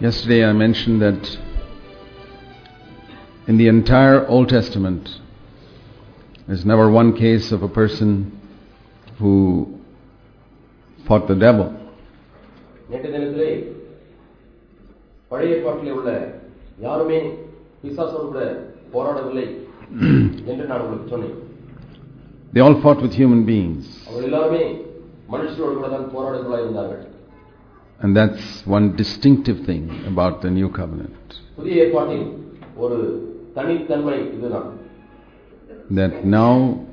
Yesterday I mentioned that in the entire Old Testament, there's never one case of a person who fought the devil. நேற்று தினத்திலே பழைய ஏற்பாட்டிலே உள்ள யாருமே பிசாசோடு கூட போராடவில்லை என்று நான் உங்களுக்கு சொன்னேன் They all fought with human beings. அவர்கள் எல்லாருமே மனுஷரோடு கூட தான் போராடுகளாக இருந்தார்கள் And that's one distinctive thing about the new covenant. That now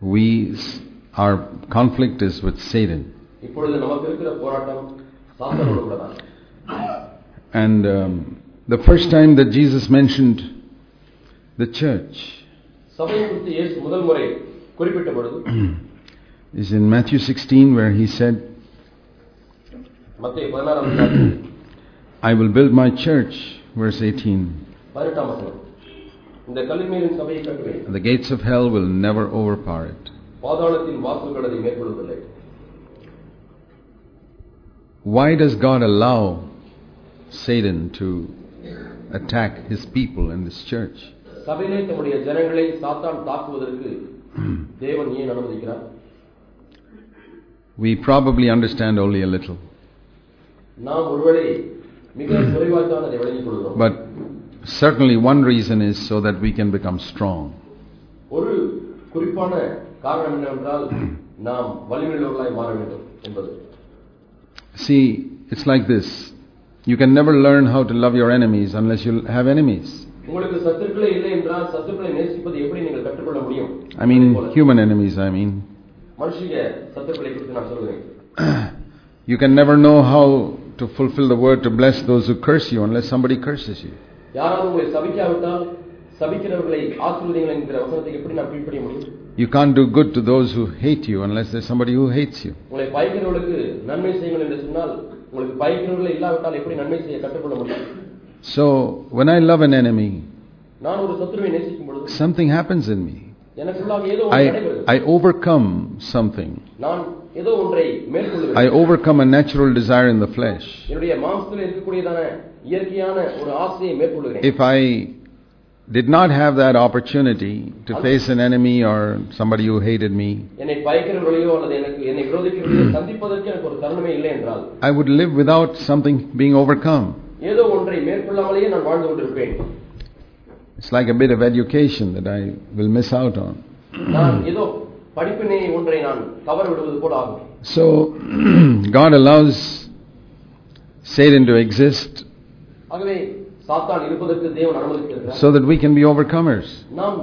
we our conflict is with Satan. and um, the first time that Jesus mentioned the church is in Matthew 16 where he said I will build my church, verse 18. The gates of hell will never overpower it. Why does God allow Satan to attack his people in this church? We probably understand only a little. நாம் ஒருவேளை மிக குறைவாகத்தான் அதை விளங்கிக் கொள்கிறோம் but certainly one reason is so that we can become strong. ஒரு குறிப்பான காரணம் என்னவென்றால் நாம் வலிமையுள்ளவர்களாய் மாற வேண்டும் என்பது See, it's like this. You can never learn how to love your enemies unless you have enemies. உங்களுக்கு சத்துருக்களே இல்லை என்றால் சத்துருக்களை நேசிப்பது எப்படி நீங்கள் கற்றுக்கொள்ள முடியும் I mean, அதே போல, human enemies, I mean. மனுஷிய சத்துருக்களை குறித்து நான் சொல்கிறேன் You can never know how to fulfill the word to bless those who curse you unless somebody curses you. யாராவது உங்களை சபிக்காவிட்டால் சபிக்கிறவர்களை ஆசீர்வதிங்கள் என்கிற வசனத்தை எப்படி நான் கீழ்ப்படிய முடியும் You can't do good to those who hate you unless there's somebody who hates you. உங்களை பயக்கிறவர்களுக்கு நன்மை செய்யுங்கள் என்று சொன்னால் உங்களுக்கு பயக்கிறவர்களை இல்லாவிட்டால் எப்படி நன்மை செய்ய கற்றுக்கொள்ள முடியும் So, when I love an enemy, நான் ஒரு சத்துருவை நேசிக்கும் பொழுது something happens in me. எனக்குள்ளாக ஏதோ ஒன்று I, நடைபெறுகிறது I overcome something. நான் ஏதோ ஒன்றை மேற்கொள்கிறேன் I overcome a natural desire in the flesh. If I did not have that opportunity to face an enemy or somebody who hated me, I would live without something being overcome. It's like a bit of education that I will miss out on. நான் ஏதோ படிப்பினை ஒன்றை நான் தவற விடுவது போல ஆகும் So, God allows Satan to exist ஆகவே சாத்தான் இருப்பதற்கு தேவன் அனுமதிக்கிறார் so that we can be overcomers. நாம்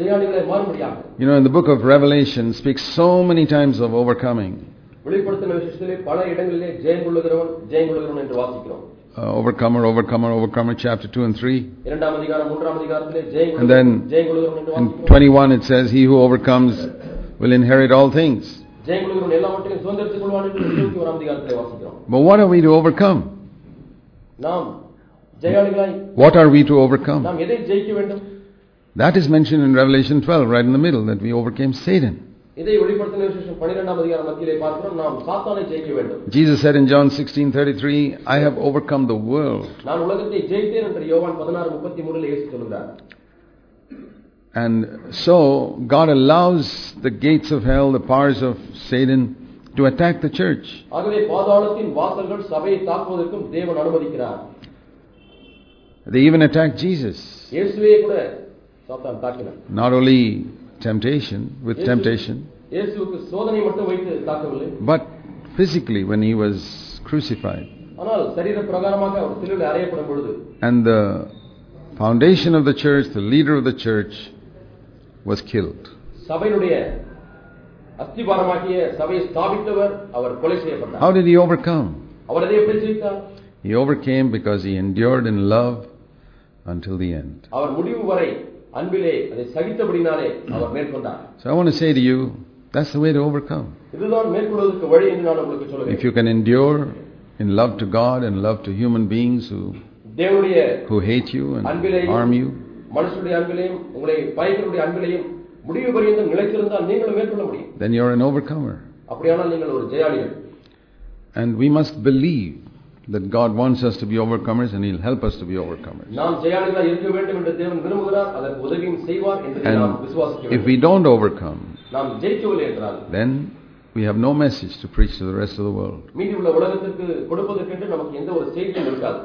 ஜெயாளிகளை மாறும்படியாக You know, in the book of Revelation speaks so many times of overcoming. வெளிப்படுத்தின விஷயத்திலே பல இடங்களிலே ஜெயம் கொள்ளுகிறவன் ஜெயம் கொள்ளுகிறவன் என்று வாசிக்கிறோம் Uh, overcomer, overcomer, overcomer, chapter 2 and 3. இரண்டாம் அதிகாரம் மூன்றாம் அதிகாரத்திலே ஜெயம் And then கொள்ளுகிறவன், ஜெயம் கொள்ளுகிறவன் என்று In வாசிக்கிறோம் 21 it says, He who overcomes will inherit all things. ஜெயம் கொள்ளுகிறவன் எல்லாவற்றையும் சுதந்திரத்துக் கொள்வான் என்று இருபத்தி ஓராம் அதிகாரத்திலே வாசிக்கிறோம் But what are we to overcome? நாம் ஜெயாளிகளாய் What are we to overcome? நாம் எதை ஜெயிக்க வேண்டும் That is mentioned in Revelation 12, right in the middle, that we overcame Satan. இதை வெளிப்படுத்தின விசேஷம் பன்னிரெண்டாம் அதிகாரம் மத்தியிலே பார்க்கிறோம் நாம் சாத்தானை ஜெயிக்க வேண்டும் Jesus said in John 16:33, I have overcome the world. நான் உலகத்தை ஜெயித்தேன் என்று யோவான் பதினாறு முப்பத்தி மூணுல இயேசு சொல்கிறார் and so God allows the gates of hell, the powers of Satan, to attack the church. They even attacked Jesus. Not only temptation, with temptation, but physically when he was crucified. And the foundation of the church, the leader of the church, was killed. How did he overcome? He overcame because he endured in love until the end. So I want to say to you, that's the way to overcome. If you can endure in love to God and love to human beings who, who hate you and harm you, மனுஷனுடைய அன்பிலையும் உங்களை பயக்கருடைய அன்பிலையும் முடிவு பரியந்தம் நிலைத்திருந்தால் நீங்களும் மேற்கொள்ள முடியும் then you're an overcomer. அப்படியானால் நீங்கள் ஒரு ஜெயாளிகள் And we must believe that God wants us to be overcomers and He'll help us to be overcomers. நாம் ஜெயாளிகளாய் இருக்க வேண்டும் என்று தேவன் விரும்புகிறார் அதற்கு உதவியும் செய்வார் என்று நாம் And விசுவாசிக்க if வேண்டும் we don't overcome, நாம் ஜெயிக்கவில்லை என்றால் then we have no message to preach to the rest of the world.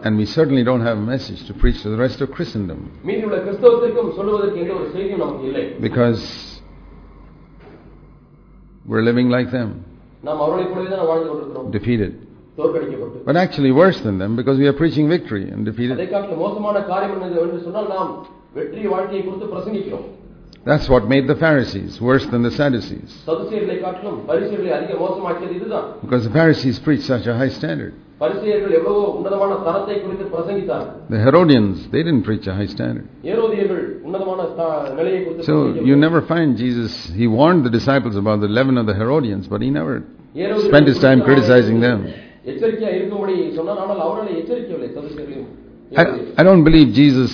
And we certainly don't have a message to preach to the rest of Christendom. Because we're living like them. Defeated. But actually worse than them because we are preaching victory and defeated. காட்டிலும் மோசமான காரியம் என்னது என்று சொன்னால் நாம் வெற்றி வாழ்க்கையை குறித்து பிரசங்கிக்கிறோம் That's what made the Pharisees worse than the Sadducees சதுசேயர்களை காட்டிலும் பரிசெயர்களை அதிக மோசமாக்கியது இதுதான் because the Pharisees preached such a high standard. பரிசெயர்கள் எவ்வளவோ உன்னதமான தரத்தை குறித்து பிரசங்கித்தார்கள் The Herodians, they didn't preach a high standard. ஏரோதியர்கள் உன்னதமான ஸ்தா- நிலையை குறித்து So பிரசங்கிக்கவில்லை. you never find Jesus, he warned the disciples about the leaven of the Herodians, but he never ஏரோதியர்கள் spent his time குறித்து criticizing them. எச்சரிக்கையா இருக்கும்படி சொன்னார் ஆனால் அவர்களை எச்சரிக்கவில்லை சதுசேயர்களையும் I, I don't believe Jesus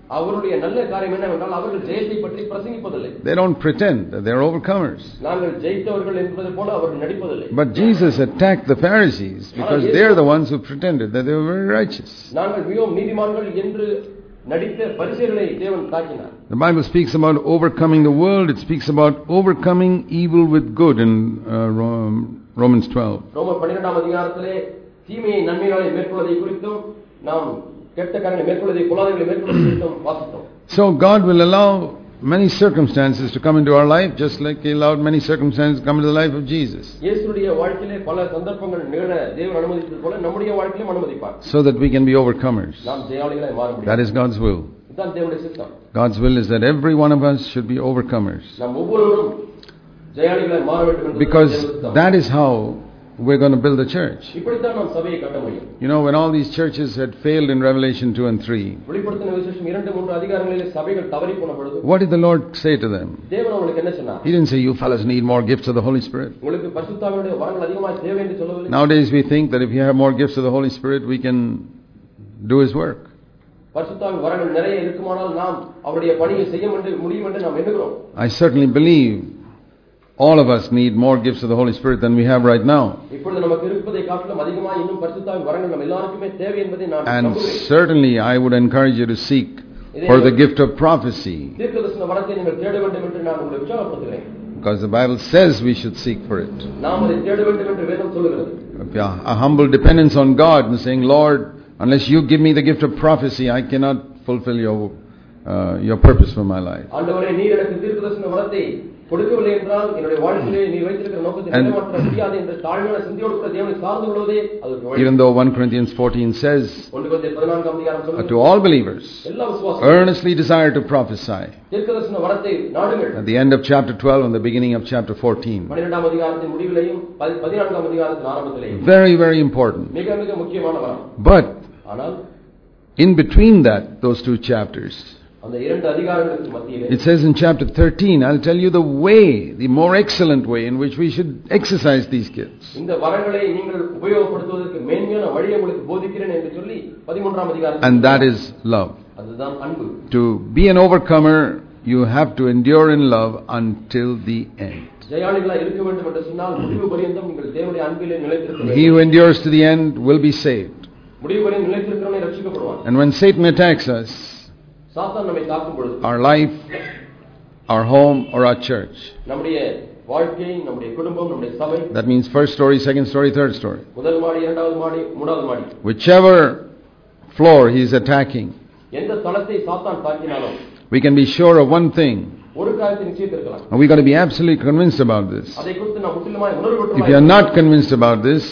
அவருடைய நல்ல காரியம் என்னவென்றால் அவர்கள் ஜெயத்தை பற்றி பிரசங்கிப்பதில்லை They don't pretend that they're overcomers. நாங்கள் ஜெயித்தவர்கள் என்பது போல அவர்கள் நடிப்பதில்லை But Jesus attacked the Pharisees because they're the ones who pretended that they were very righteous. நாங்கள் மிகவும் நீதிமான்கள் என்று நடித்த பரிசெயர்களை தேவன் தாக்கினார் The Bible speaks about overcoming the world, it speaks about overcoming evil with good in uh, Ro- Romans 12. ரோமர் பன்னிரெண்டாம் அதிகாரத்திலே தீமையை நன்மையாலே மேற்கொள்வதை குறித்தும் நாம் So God will allow many circumstances to come into our life just like he allowed many circumstances to come into the life of Jesus. So that we can be overcomers. That is God's will. God's will is that every one of us should be overcomers. Because that is how we're going to build a church. You know, when all these churches had failed in Revelation 2 and 3, what did the Lord say to them? He didn't say, You fellas need more gifts of the Holy Spirit. Nowadays, we think that if you have more gifts of the Holy Spirit, we can do His work. I certainly believe all of us need more gifts of the Holy Spirit than we have right now. And certainly I would encourage you to seek for the gift of prophecy. Because the Bible says we should seek for it. A humble dependence on God and saying, Lord, unless you give me the gift of prophecy, I cannot fulfill your, uh, your purpose for my life. ஆண்டவரே நீர் எனக்கு தீர்க்கதரிசன வரத்தை கொடுக்கவில்லை என்றால் என்னுடைய வாழ்க்கையிலே நீர் வைத்திருக்கிற நோக்கத்தை And- நிறைவேற்ற முடியாது என்ற தாழ்மையான சிந்தையோடு கூட தேவனை சார்ந்து கொள்வதே அதற்கு வழி Even though 1 Corinthians 14 says, ஒன்று கொஞ்சம் பதினான்காம் அதிகாரம் uh, சொல்லுங்கள் to all believers, எல்லா விசுவாசம் earnestly desire to prophesy. தீர்க்கதரிசன வரத்தை நாடுங்கள் At the end of chapter 12 and the beginning of chapter 14. பன்னிரெண்டாம் அதிகாரத்தின் முடிவிலையும் பதி- பதினான்காம் அதிகாரத்தின் ஆரம்பத்திலேயும் Very, very important. மிக மிக முக்கியமான வரம் But ஆனால் in between that, those two chapters, it says in chapter 13, I'll tell you the way, the more excellent way in which we should exercise these gifts. And that is love. To be an overcomer, you have to endure in love until the end. He who endures to the end will be saved. And when Satan attacks us, சாத்தான் நம்மை தாக்கும் பொழுது our life, our home, or our church, நம்முடைய வாழ்க்கை நம்முடைய குடும்பம் நம்முடைய சபை that means first story, second story, third story, முதல் மாடி இரண்டாவது மாடி மூணாவது மாடி whichever floor he is attacking, எந்த தளத்தை சாத்தான் தாக்கினாலும் we can be sure of one thing. ஒரு காரியத்தை நிச்சயித்திருக்கலாம் And we got to be absolutely convinced about this. அதை குறித்து நாம் முற்றிலுமாய் உணர்வு If you are பெற்றவர்களாய் not convinced about this,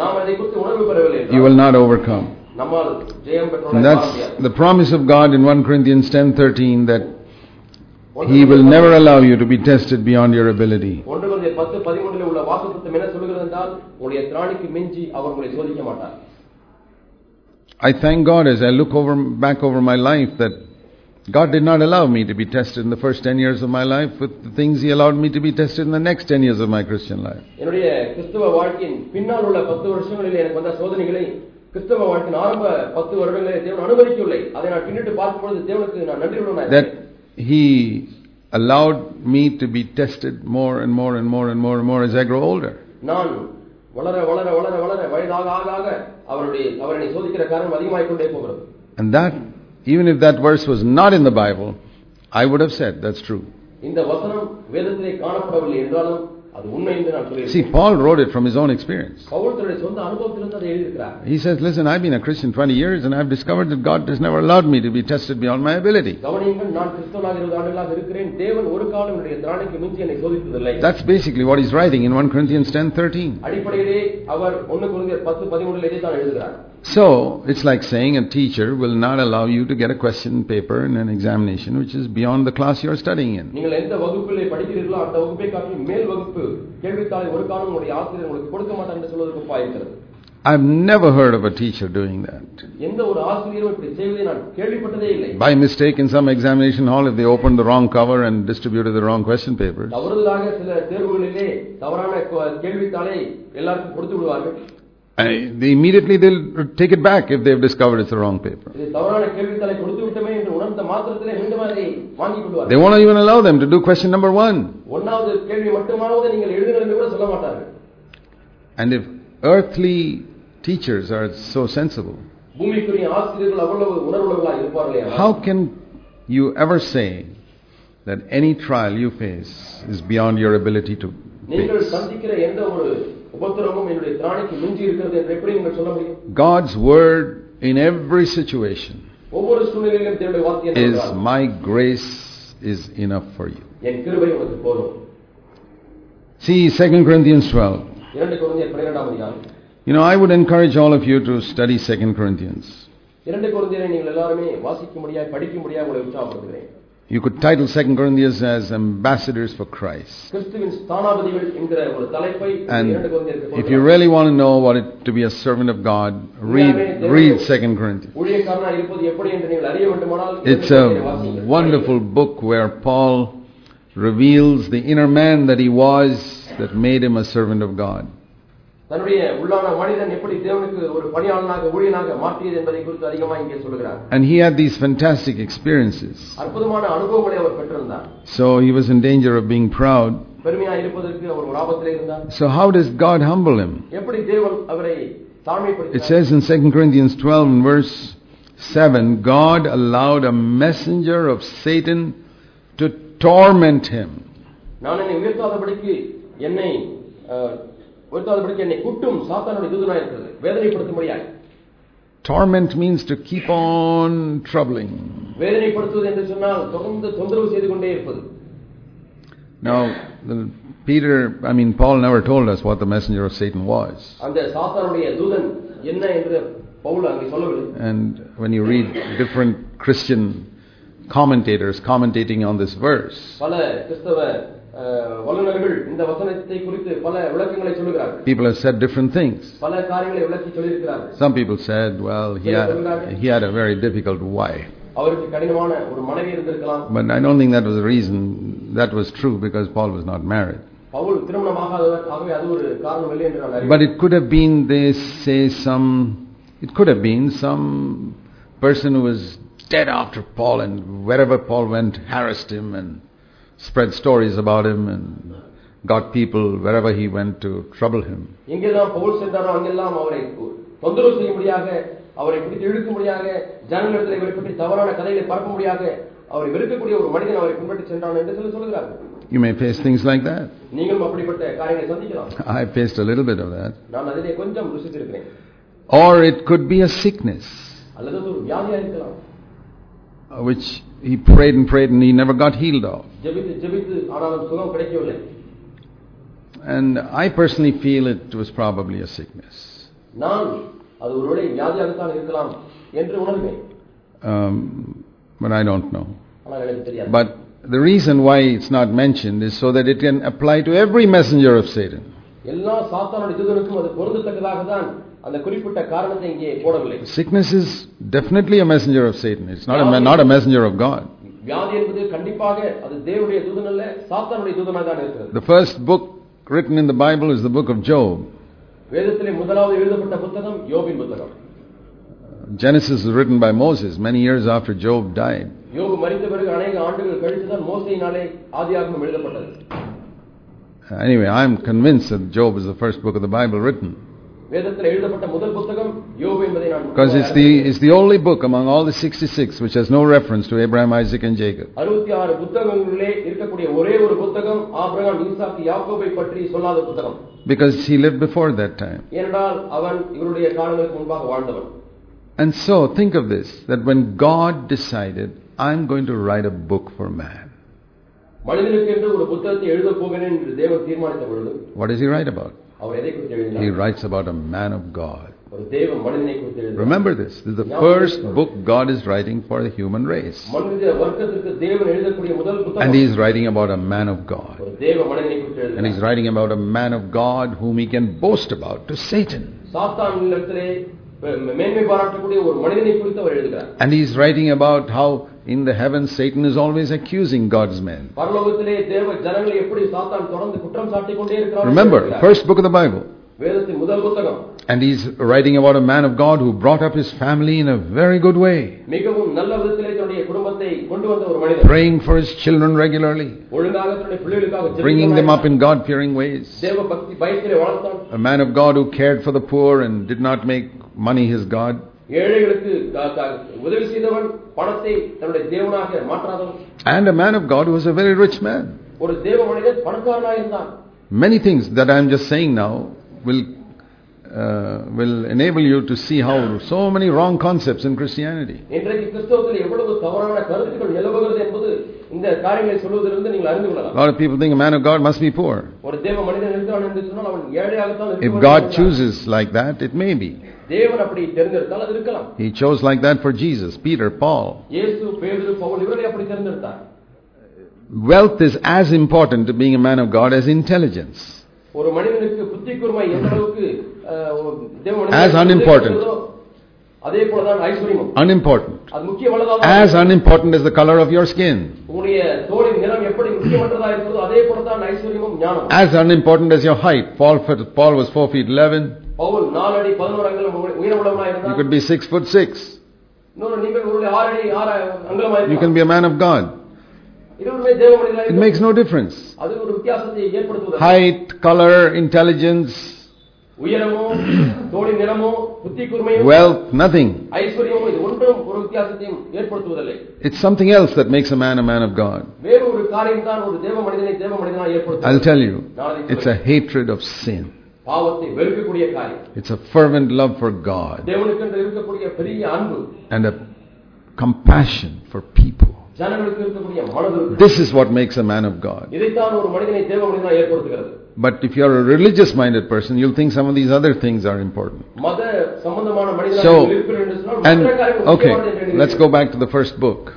நாம் அதை குறித்து உணர்வு பெறவில்லை you will என்றால் not overcome. And that's the promise of God in 1 Corinthians 10:13 that he will never allow you to be tested beyond your ability. I thank God as I look over back over my life that God did not allow me to be tested in the first 10 years of my life with the things He allowed me to be tested in the next 10 years of my Christian life. என்னுடைய கிறிஸ்தவ வாழ்க்கையின் பின்னால் உள்ள பத்து வருஷங்களில் எனக்கு வந்த சோதனைகளை கிறிஸ்தவ வாழ்க்கையின் ஆரம்ப பத்து வருடங்களில் தேவன் அனுமதிக்கவில்லை அதை நான் பின்னிட்டு பார்க்கும்பொழுது தேவனுக்கு நான் நன்றி உள்ளவனாக That He allowed me to be tested more and more and more and more and more as I grow older. நான் வளர வளர வளர வளர வயதாக ஆக ஆக அவருடைய அவரை சோதிக்கிற காரணம் அதிகமாகிக் கொண்டே போகிறது And that, even if that verse was not in the Bible, I would have said that's true. இந்த வசனம் வேதத்திலே காணப்படவில்லை என்றாலும் See, Paul wrote it from his own experience. He says, Listen, I've been a Christian 20 years and I've discovered that God has never allowed me to be tested beyond my ability. That's basically what he's writing in 1 Corinthians 10 13. So, it's like saying a teacher will not allow you to get a question paper in an examination which is beyond the class you're studying in. நீங்கள் எந்த வகுப்பிலே படிக்கிறீர்களோ அந்த வகுப்பை காட்டிலும் மேல் வகுப்பு கேள்வித்தாளை ஒரு காலம் உங்களுடைய ஆசிரியர் உங்களுக்கு கொடுக்க மாட்டார் என்று சொல்வதற்கு ஒப்பாயிருக்கிறது I've never heard of a teacher doing that. எந்த ஒரு ஆசிரியரும் இப்படி செய்வதை நான் கேள்விப்பட்டதே இல்லை By mistake in some examination hall, if they opened the wrong cover and distributed the wrong question papers, I, they immediately they'll take it back if they've discovered it's the wrong paper. They won't even allow them to do question number one. And if earthly teachers are so sensible, how can you ever say that any trial you face is beyond your ability to நீங்கள் face? சந்திக்கிற எந்த ஒரு உபத்திரமும் என்னுடைய திராணிக்கு மிஞ்சி இருக்கிறது என்று எப்படி நீங்கள் சொல்ல முடியும் God's word in every situation ஒவ்வொரு சூழ்நிலையிலும் தேவனுடைய வார்த்தை என்ன is என்றால், my grace is enough for you. என் கிருபை உனக்கு போதும் See 2 Corinthians 12. இரண்டு குழந்தையர் பன்னிரெண்டாம் அதிகாரம் You know, I would encourage all of you to study 2 Corinthians. இரண்டு குழந்தையரை நீங்கள் எல்லாருமே வாசிக்க முடியாது படிக்க முடியாது உங்களை உற்சாகப்படுத்துகிறேன் you could title 2 Corinthians as Ambassadors for Christ. And if you really want to know what it to be a servant of God, read, read 2 Corinthians. It's a wonderful book where Paul reveals the inner man that he was that made him a servant of God தன்னுடைய உள்ளான மனிதன் எப்படி தேவனுக்கு ஒரு பணியாளனாக ஊழியனாக மாற்றியது என்பதை குறித்து அதிகமாக இங்கே சொல்லுகிறார் And he had these fantastic experiences. அற்புதமான அனுபவங்களை அவர் பெற்றிருந்தார் So he was in danger of being proud. பெருமையா இருப்பதற்கு அவர் ஒரு ஆபத்திலே இருந்தார் So how does God humble him? எப்படி தேவன் அவரை It தாழ்மைப்படுத்தினார் says in 2 Corinthians 12 and verse 7 God allowed a messenger of Satan to torment him. நான் என்னை உயர்த்தாதபடிக்கு என்னை அஹ், உயர்த்தாதபடிக்கு என்னை குட்டும் சாத்தானுடைய தூதனாக இருக்கிறது வேதனைப்படுத்தும்படியாய் Torment means to keep on troubling. வேதனைப்படுத்துவது என்று சொன்னால் தொடர்ந்து தொந்தரவு செய்து கொண்டே இருப்பது Now, the, Peter, I mean, Paul never told us what the messenger of Satan was. அந்த சாத்தானுடைய தூதன் என்ன என்று பவுல் அங்கே சொல்லவில்லை And when you read different Christian commentators commentating on this verse, பல கிறிஸ்தவ அஹ், வல்லுநர்கள் இந்த வசனத்தை குறித்து பல விளக்கங்களை சொல்லுகிறார்கள் people have said different things. பல காரியங்களை விளக்கி சொல்லியிருக்கிறார்கள் Some people said, well, he had, he had a very difficult wife. அவருக்கு கடினமான ஒரு மனைவி இருந்திருக்கலாம் But I don't think that was the reason that was true because Paul was not married. Pavul திருமணமாகாதவர் ஆகவே அது ஒரு காரணம் இல்லை என்று நான் அறிவேன். But it could have been, they say, some, it could have been some person who was dead after Paul and wherever Paul went harassed him and spread stories about him and got people wherever he went to trouble him. எங்கெல்லாம் பவுல் சென்றாரோ அங்கெல்லாம் அவரை தொந்தரவு செய்யும்படியாக அவரை பிடித்து இழுக்கும்படியாக ஜனங்களிடத்தில் இவரை பற்றி தவறான கதைகளை பரப்பும்படியாக அவரை வெறுக்கக்கூடிய ஒரு மனிதன் அவரை பின்பற்றி சென்றான் என்று சொல்லி சொல்கிறார்கள் You may face things like that. நீங்களும் அப்படிப்பட்ட காரியங்களை சந்திக்கலாம் I faced a little bit of that. நான் அதிலே கொஞ்சம் ருசித்திருக்கிறேன் Or it could be a sickness, அல்லது அது ஒரு வியாதியா இருக்கலாம் uh, which he prayed and prayed and he never got healed of. ஜெபித்து ஜெபித்து ஆனாலும் சுகம் கிடைக்கவில்லை And I personally feel it was probably a sickness. நான் அது ஒருவேளை வியாதியாகத்தான் இருக்கலாம் என்று உணர்வேன் Um, but I don't know. ஆனால் எனக்கு தெரியாது But the reason why it's not mentioned is so that it can apply to every messenger of Satan. எல்லா சாத்தானுடைய தூதனுக்கும் அது பொருந்தத்தக்கதாக தான் அந்த குறிப்பிட்ட காரணத்தை இங்கே போடவில்லை Sickness is definitely a messenger of Satan. It's not a, me- not a messenger of God. வியாதி என்பது கண்டிப்பாக அது தேவனுடைய தூதன் அல்ல சாத்தானுடைய தூதனாக தான் இருக்கிறது The first book written in the Bible is the book of Job. வேதத்திலே முதலாவது எழுதப்பட்ட புத்தகம் யோபின் புத்தகம் Genesis was written by Moses many years after Job died. யோபு மரித்த பிறகு அநேக ஆண்டுகள் கழித்துதான் மோசையினாலே ஆதியாகமம் எழுதப்பட்டது Anyway, I'm convinced that Job is the first book of the Bible written. Because it's the, it's the only book among all the 66 which has no reference to Abraham, Isaac, and Jacob. Because he lived before that time. And so think of this that when God decided, I'm going to write a book for man. What does he write about? He writes about a man of God. Remember this. This is the first book God is writing for the human race. And He is writing about a man of God. And He is writing about a man of God whom He can boast about to Satan. And He is writing about how in the heavens, Satan is always accusing God's men. Remember, first book of the Bible. And he's writing about a man of God who brought up his family in a very good way. Praying for his children regularly. Bringing them up in God fearing ways. A man of God who cared for the poor and did not make money his God. ஏழைகளுக்கு க- க- உதவி செய்தவன் பணத்தை தன்னுடைய தேவனாக மாற்றாதவன் And a man of God who was a very rich man. ஒரு தேவ மனிதன் பணக்காரனாக இருந்தான் Many things that I am just saying now will, uh, will enable you to see how so many wrong concepts in Christianity. இன்றைக்கு கிறிஸ்தவத்தில் எவ்வளவு தவறான கருத்துக்கள் நிலவுகிறது என்பது இந்த காரியங்களை சொல்வதிலிருந்து நீங்கள் அறிந்து A கொள்ளலாம் lot of people think a man of God must be poor. ஒரு தேவ மனிதன் இருக்கிறான் என்று சொன்னால் அவன் ஏழையாகத்தான் இருக்க If வேண்டும் God என்றார். chooses like that, it may be. தேவன் அப்படி தேர்ந்தெடுத்தால் அது இருக்கலாம் He chose like that for Jesus, Peter, Paul. இயேசு பேதுரு பவுல் இவர்களை அப்படி தேர்ந்தெடுத்தார் Wealth is as important to being a man of God as intelligence. ஒரு மனிதனுக்கு புத்தி கூர்மை எந்த அளவுக்கு அஹ், ஒரு தேவ as unimportant. Unimportant. As unimportant as the color of your skin. as unimportant as your height. Paul, Paul was 4 feet 11. You could be 6 foot 6. You can be a man of God. It makes no difference. Height, color, intelligence. உயரமோ தோளின் நிறமோ புத்தி கூர்மையும் wealth, nothing. ஐஸ்வர்யமோ இது ஒன்றும் ஒரு வித்தியாசத்தையும் ஏற்படுத்துவதில்லை It's something else that makes a man a man of God. வேறு ஒரு காரியம் தான் ஒரு தேவ மனிதனை தேவ மனிதனாக I'll ஏற்படுத்தும் tell you. It's a hatred of sin. பாவத்தை வெறுக்கக்கூடிய காரியம் It's a fervent love for God தேவனுக்கென்று இருக்கக்கூடிய பெரிய அன்பு and a compassion for people. ஜனங்களுக்கு இருக்கக்கூடிய மனது This is what makes a man of God. இதைத்தான் ஒரு மனிதனை தேவ மனிதனாக ஏற்படுத்துகிறது but if you are a religious minded person, you'll think some of these other things are important. So, and okay, let's go back to the first book.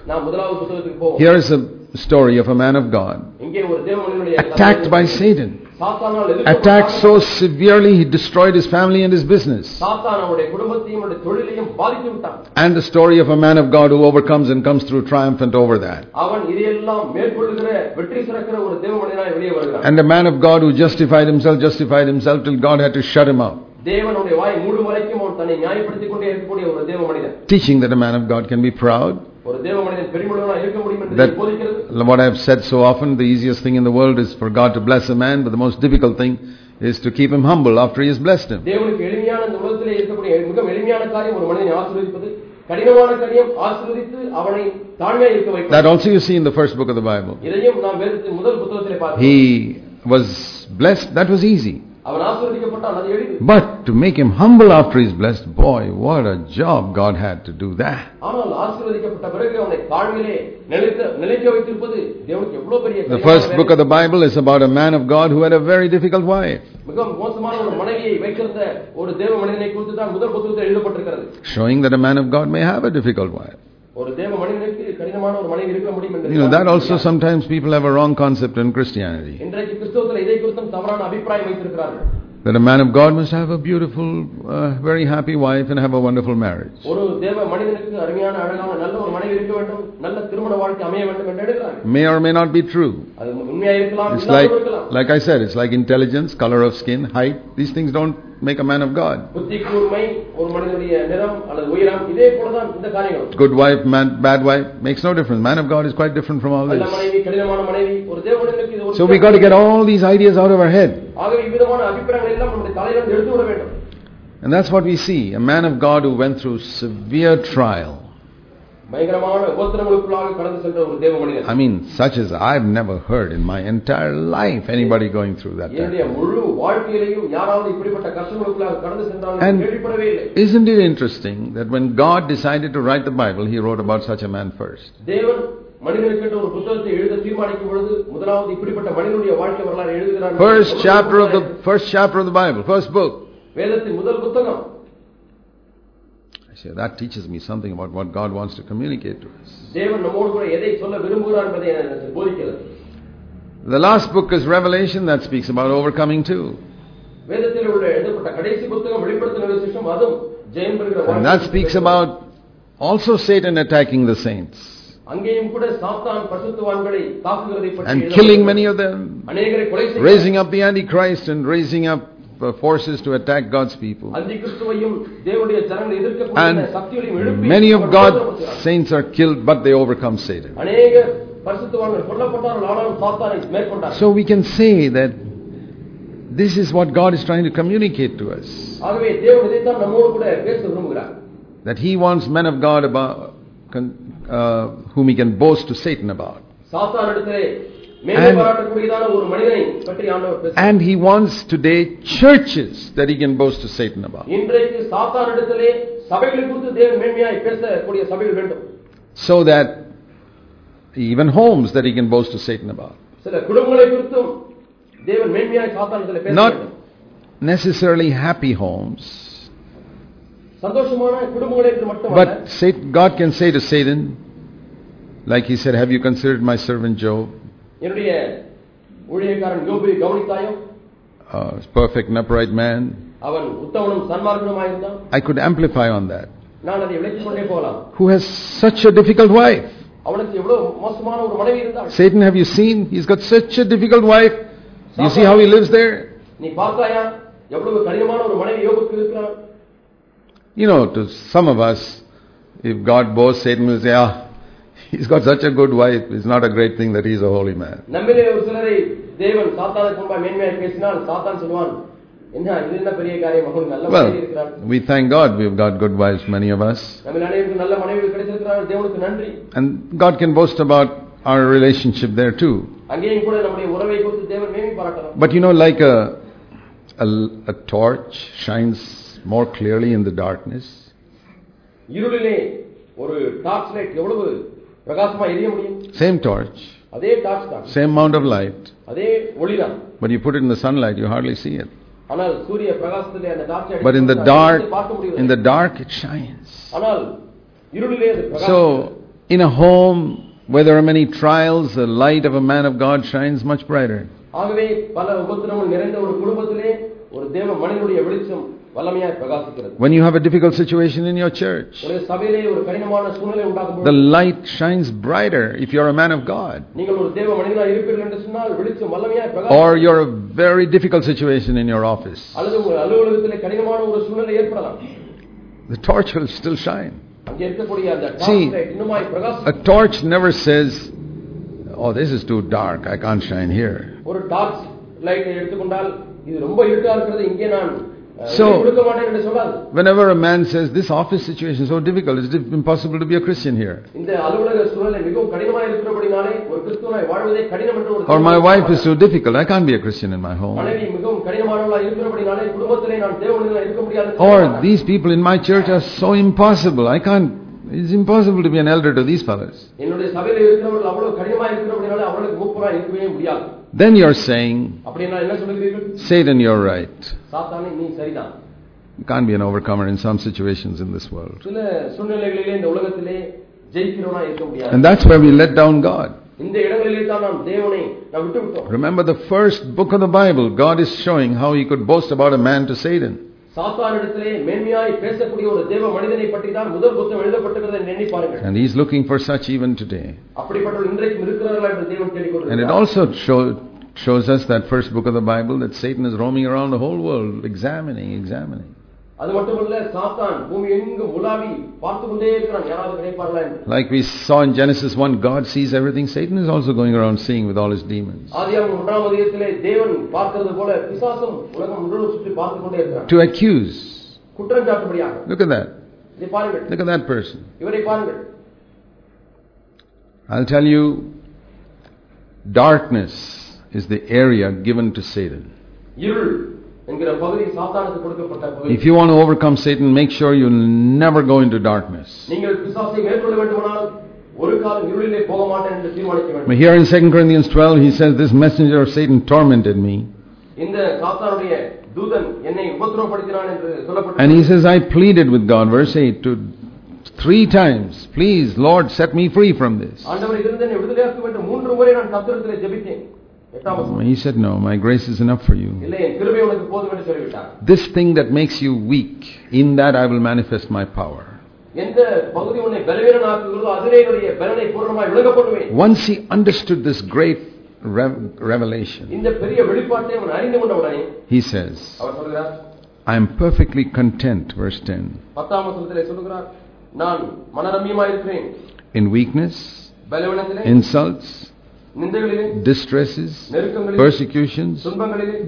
Here is a story of a man of God attacked by Satan attacked so severely he destroyed his family and his business. And the story of a man of God who overcomes and comes through triumphant over that. And a man of God who justified himself, justified himself till God had to shut him up. Teaching that a man of God can be proud. That, what I have said so often, the easiest thing in the world is for God to bless a man, but the most difficult thing is to keep him humble after he has blessed him. That also you see in the first book of the Bible. He was blessed, that was easy. But to make him humble after his blessed, boy, what a job God had to do that. The first book of the Bible is about a man of God who had a very difficult wife. Showing that a man of God may have a difficult wife. You know, that also sometimes people have a wrong concept in Christianity. That a man of God must have a beautiful, uh, very happy wife and have a wonderful marriage. May or may not be true. It's like, like I said, it's like intelligence, color of skin, height. These things don't make a man of God. Good wife, man, bad wife, makes no difference. Man of God is quite different from all this. So we got to get all these ideas out of our head. And that's what we see a man of God who went through severe trial. I mean, such as I've never heard in my entire life anybody going through that. என்னுடைய Time. முழு வாழ்க்கையிலையும் யாராவது இப்படிப்பட்ட கஷ்டங்களுக்குள்ளாக கடந்து சென்றாலும் And- கேள்விப்படவே இல்லை Isn't it interesting that when God decided to write the Bible, He wrote about such a man first? தேவன் மனிதனுக்கென்று ஒரு புத்தகத்தை எழுத தீர்மானிக்கும் பொழுது முதலாவது இப்படிப்பட்ட மனிதனுடைய வாழ்க்கை வரலாறு எழுதுகிறார் First chapter of the first chapter of the Bible, first book. வேதத்தின் முதல் புத்தகம் that teaches me something about what God wants to communicate to us. The last book is Revelation that speaks about overcoming too. And that speaks about also Satan attacking the saints. And killing many of them, raising up the Antichrist and raising up uh, forces to attack God's people. And many of God's saints are killed, but they overcome Satan. So we can say that this is what God is trying to communicate to us. That He wants men of God about, uh, whom He can boast to Satan about. And, and he wants today churches that he can boast to Satan about. So that even homes that he can boast to Satan about. Not necessarily happy homes. But God can say to Satan, like he said, Have you considered my servant Job? என்னுடைய ஊழியக்காரன் யோபை கவனித்தாயோ Uh, perfect and upright man. அவன் உத்தமனும் சன்மார்க்கனுமாயிருந்தான் I could amplify on that. நான் அதை விளக்கிக் கொண்டே போகலாம் Who has such a difficult wife? அவனுக்கு எவ்வளவு மோசமான ஒரு மனைவி இருந்தாள் Satan, have you seen? He's got such a difficult wife. You see how he lives there? நீ பார்த்தாயா எவ்வளவு கடினமான ஒரு மனைவி யோபுக்கு இருக்கிறான் You know, to some of us, if God boasts, Satan will say, ah, he's got such a good wife. It's not a great thing that he's a holy man. நம்மிலே ஒரு சிலரை தேவன் சாத்தானுக்கு முன்பாக மேன்மையாக பேசினால் சாத்தான் சொல்லுவான் என்ன இது என்ன பெரிய காரியம் அவன் நல்ல மனைவி இருக்கிறார் Well, we thank God we've got good wives, many of us. நம்ம அனைவருக்கும் நல்ல மனைவிகள் கிடைச்சிருக்கிறார் தேவனுக்கு நன்றி And God can boast about our relationship there too. அங்கேயும் கூட நம்முடைய உறவை குறித்து தேவன் மேன்மை பாராட்டலாம் But you know, like a, a, a torch shines more clearly in the darkness, இருளிலே ஒரு டார்ச் லைட் எவ்வளவு பிரகாசமா எரிய முடியும் same torch, அதே டார்ச் தான் same amount of light, அதே ஒளிதான் but you put it in the sunlight, you hardly see it. ஆனால் சூரிய பிரகாசத்திலே அந்த torch But in the dark, பார்க்க முடியும் in the dark it shines. ஆனால் இருளிலே அது பிரகாசம் So, in a home where there are many trials, the light of a man of God shines much brighter. ஆகவே பல உபத்திரமும் நிறைந்த ஒரு குடும்பத்திலே ஒரு தேவ மனிதனுடைய வெளிச்சம் வல்லமையாய் பிரகாசிக்கிறது when you have a difficult situation in your church, the light shines brighter if you're a man of God. Or you're a very difficult situation in your office. The torch will still shine. See, a torch never says, Oh, this is too dark, I can't shine here. So, whenever a man says, This office situation is so difficult, it's impossible to be a Christian here. Or my wife is so difficult, I can't be a Christian in my home. Or these people in my church are so impossible, I can't it's impossible to be an elder to these fellows then you're saying, Satan, you're right. You can't be an overcomer in some situations in this world. And that's where we let down God. Remember the first book of the Bible, God is showing how he could boast about a man to Satan. And he's looking for such even today. And it also show, shows us that first book of the Bible that Satan is roaming around the whole world, examining, examining. அது மட்டுமல்ல சாத்தான் பூமி எங்கும் உலாவி பார்த்து கொண்டே இருக்கிறான் யாராவது கிடைப்பார்களா என்று Like we saw in Genesis 1, God sees everything. Satan is also going around seeing with all his demons. ஆதியாகமம் ஒன்றாம் அதிகாரத்திலே தேவன் பார்க்கிறது போல பிசாசும் உலகம் முழுவதும் சுற்றி பார்த்து கொண்டே இருக்கிறான் To accuse. குற்றம் சாட்டும்படியாக Look at that. இதை பாருங்கள் Look at that person. இவரை பாருங்கள் I'll tell you, darkness is the area given to Satan. இருள் If you want to overcome Satan, make sure you never go into darkness. Here in 2 Corinthians 12, he says, This messenger of Satan tormented me. And he says, I pleaded with God, verse 8, to three times, Please, Lord, set me free from this. Oh, he said, No, my grace is enough for you. This thing that makes you weak, in that I will manifest my power. Once he understood this great revelation, he says, I am perfectly content, verse 10. In weakness, insults, distresses, persecutions,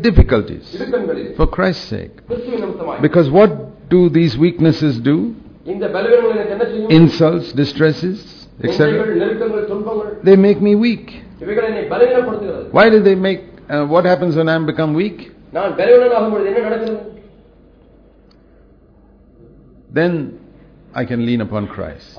difficulties for Christ's sake. Because what do these weaknesses do? Insults, distresses, etc. They make me weak. Why do they make, uh, what happens when I become weak? Then I can lean upon Christ.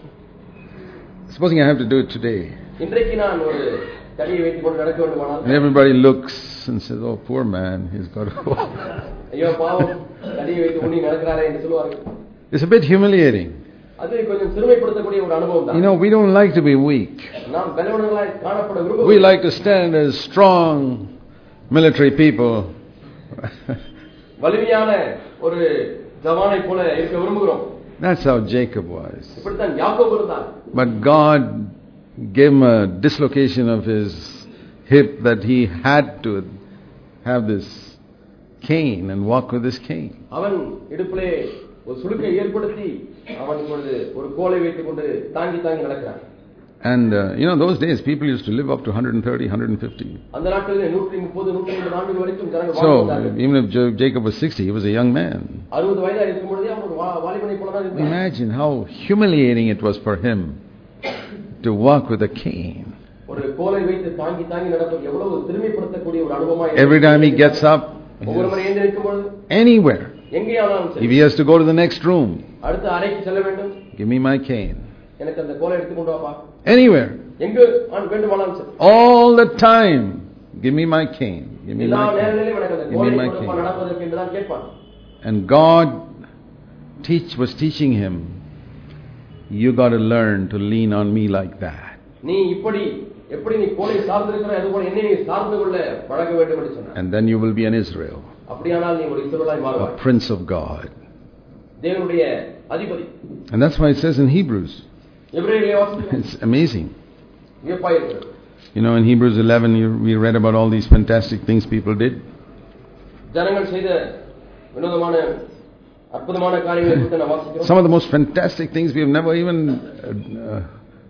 Supposing I have to do it today. And everybody looks and says, Oh, poor man, he's got to walk. it's a bit humiliating. You know, we don't like to be weak. We like to stand as strong military people. வலிமையான ஒரு ஜவானை போல இருக்க விரும்புகிறோம் That's how Jacob was. இப்படித்தான் யாக்கோபு இருந்தான் But God gave him a dislocation of his hip that he had to have this cane and walk with this cane. அவன் இடுப்பிலே ஒரு சுளுக்கை ஏற்படுத்தி அவன் இப்பொழுது ஒரு கோலை வைத்துக் கொண்டு தாங்கி தாங்கி நடக்கிறான் And uh, you know, those days people used to live up to 130, 150. அந்த நாட்களில் நூற்றி முப்பது நூற்றி ஐம்பது ஆண்டுகள் வரைக்கும் ஜனங்கள் வாழ்ந்து So வந்தார்கள். even if Jo- Jacob was 60, he was a young man. அறுபது வயதா இருக்கும் பொழுதே அவன் ஒரு வா- வாலிபனை போல தான் இருந்தான் Imagine how humiliating it was for him to walk with a cane. ஒரு கோலை வைத்து தாங்கி தாங்கி நடப்பது எவ்வளவு திரும்பிப்படுத்தக்கூடிய ஒரு அனுபவமா Every time he gets up, ஒவ்வொரு முறை எழுந்திருக்கும் பொழுது anywhere, எங்கேயானாலும் if சரி he has to go to the next room, அடுத்த அறைக்கு செல்ல வேண்டும் give me my cane. எனக்கு அந்த கோலை எடுத்து கொண்டு வாப்பா Anywhere, எங்கு நான் வேண்டுமானாலும் சரி all the time, give me my cane. Give me எல்லா my cane. நேரங்களிலும் எனக்கு அந்த Give கோலை me my கொடுப்பா cane. நடப்பதற்கு என்றுதான் கேட்பான் And God teach was teaching him, you got to learn to lean on me like that. நீ இப்படி எப்படி நீ கோலை சார்ந்திருக்கிற அது போல என்னை நீ சார்ந்து கொள்ள பழக வேண்டும் என்று சொன்னார் And then you will be an Israel, அப்படியானால் நீ ஒரு இஸ்ரவேலாய் a மாறுவாய் prince of God. தேவனுடைய அதிபதி And that's why it says in Hebrews, it's amazing. You know, in Hebrews 11, you, we read about all these fantastic things people did. Some of the most fantastic things we have never even uh,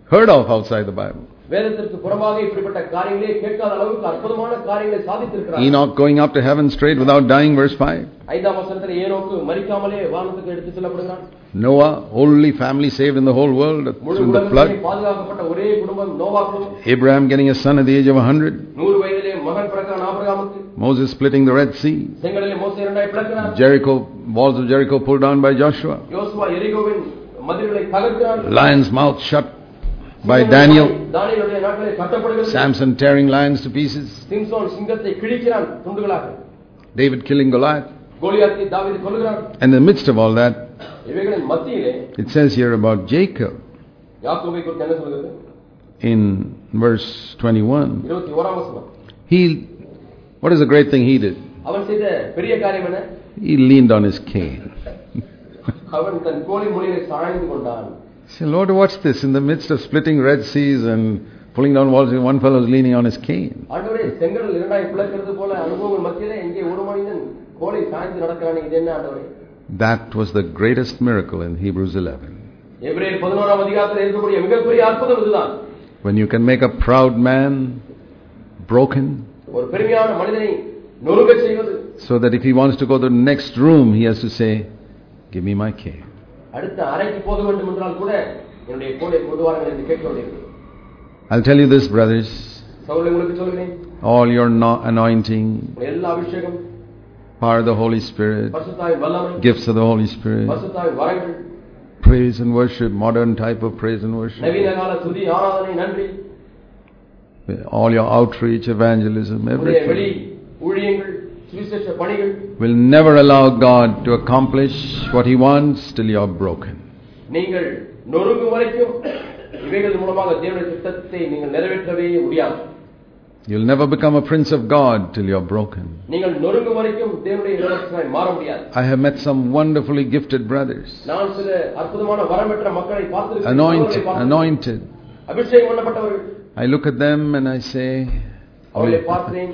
heard of outside the Bible. வேதத்திற்கு புறமாக இப்படிப்பட்ட காரியங்களே கேட்காத அளவுக்கு அற்புதமான காரியங்களை சாதித்திருக்கிறார் Enoch going up to heaven straight without dying, verse 5. ஐந்தாம் வசனத்தில் ஏனோக்கு மறிக்காமலே வானத்துக்கு எடுத்து செல்லப்படுகிறான் Noah, only family saved in the whole world முழு through the உலகத்திலே flood. பாதுகாக்கப்பட்ட ஒரே குடும்பம் நோவா குடும்பம் Abraham getting a son at the age of 100. நூறு வயதிலே மகன் பிறக்கிறான் ஆபிரகாமுக்கு Moses splitting the Red Sea. செங்கடலிலே மோசே இரண்டாய் பிளக்கிறான் Jericho, walls of Jericho pulled down by Joshua. யோசுவா எரிகோவின் மதில்களை தகர்க்கிறான் Lion's mouth shut by Daniel. Samson tearing lions to pieces. David killing Goliath. And in the midst of all that, it says here about Jacob in verse 21. He, what is the great thing he did? He leaned on his cane. Say, Lord, watch this? In the midst of splitting Red Seas and pulling down walls, one fellow is leaning on his cane. That was the greatest miracle in Hebrews 11. When you can make a proud man broken, so that if he wants to go to the next room, he has to say, Give me my cane. அடுத்த அறைக்கு போக வேண்டும் என்றால் கூட என்னுடைய கோலை கொண்டு வாருங்கள் என்று கேட்க வேண்டியது I'll tell you this, brothers. சகோதரர்களே, உங்களுக்கு சொல்கிறேன் All your no- anointing, உங்களுடைய எல்லா அபிஷேகம் power of the Holy Spirit, பசுத்தாவின் வல்லமை gifts of the Holy Spirit, பசுத்தாவின் வரங்கள் praise and worship, modern type of praise and worship, நவீன கால துதி ஆராதனை நன்றி all your outreach, evangelism, உங்களுடைய வெளி everything ஊழியங்கள் சுவிசேஷ பணிகள் will never allow God to accomplish what He wants till you're broken. நீங்கள் நொறுங்கும் வரைக்கும் இவைகள் மூலமாக தேவனுடைய திட்டத்தை நீங்கள் நிறைவேற்றவே முடியாது You'll never become a prince of God till you're broken. நீங்கள் நொறுங்கும் வரைக்கும் தேவனுடைய இளவரசனாய் மாற முடியாது I have met some wonderfully gifted brothers, நான் சில அற்புதமான வரம் பெற்ற மக்களை பார்த்திருக்கிறேன். anointed, அவர்களை பார்த்திருக்கிறேன். anointed. அபிஷேகம் பண்ணப்பட்டவர்கள் I look at them and I say, அவர்களை only- பார்க்கிறேன்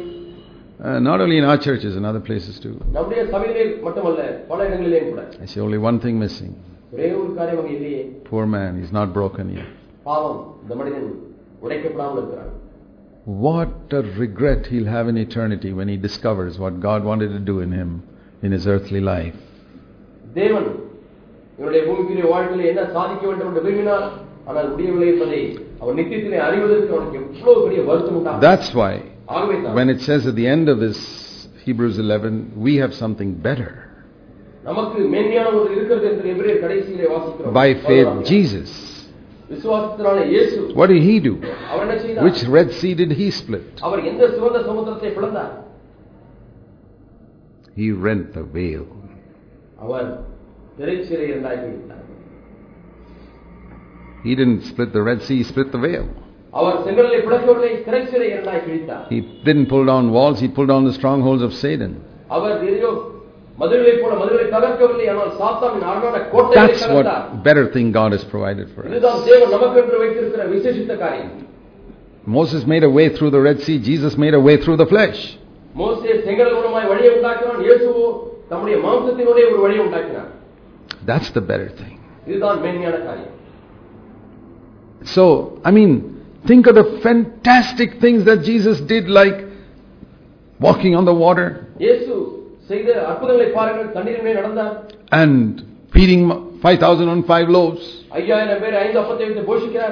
uh, not only in our churches, in other places too. நம்முடைய சபையிலே மட்டுமல்ல பல இடங்களிலேயும் கூட I say only one thing missing. ஒரே ஒரு காரியம் அங்கே இல்லையே Poor man, he's not broken yet. பாவம் இந்த மனிதன் உடைக்கப்படாமல் இருக்கிறான் What a regret he'll have in eternity when he discovers what God wanted to do in him in his earthly life. தேவன் இவருடைய பூமிக்குரிய வாழ்க்கையில என்ன சாதிக்க வேண்டும் என்று விரும்பினார் ஆனால் முடியவில்லை என்பதை அவன் நித்தியத்திலே அறிவதற்கு அவனுக்கு எவ்வளவு பெரிய வருத்தம் உண்டாகும் That's why ஆகவே தான் when it says at the end of this Hebrews 11, we have something better. By faith, Jesus. What did he do? Which Red Sea did he split? He rent the veil. He didn't split the Red Sea, he split the veil. He didn't pull down walls, he pulled down the strongholds of Satan. That's what better thing God has provided for us. Moses made a way through the Red Sea, Jesus made a way through the flesh. That's the better thing. So, I mean, Think of the fantastic things that Jesus did, like walking on the water. And feeding 5,000 on five loaves.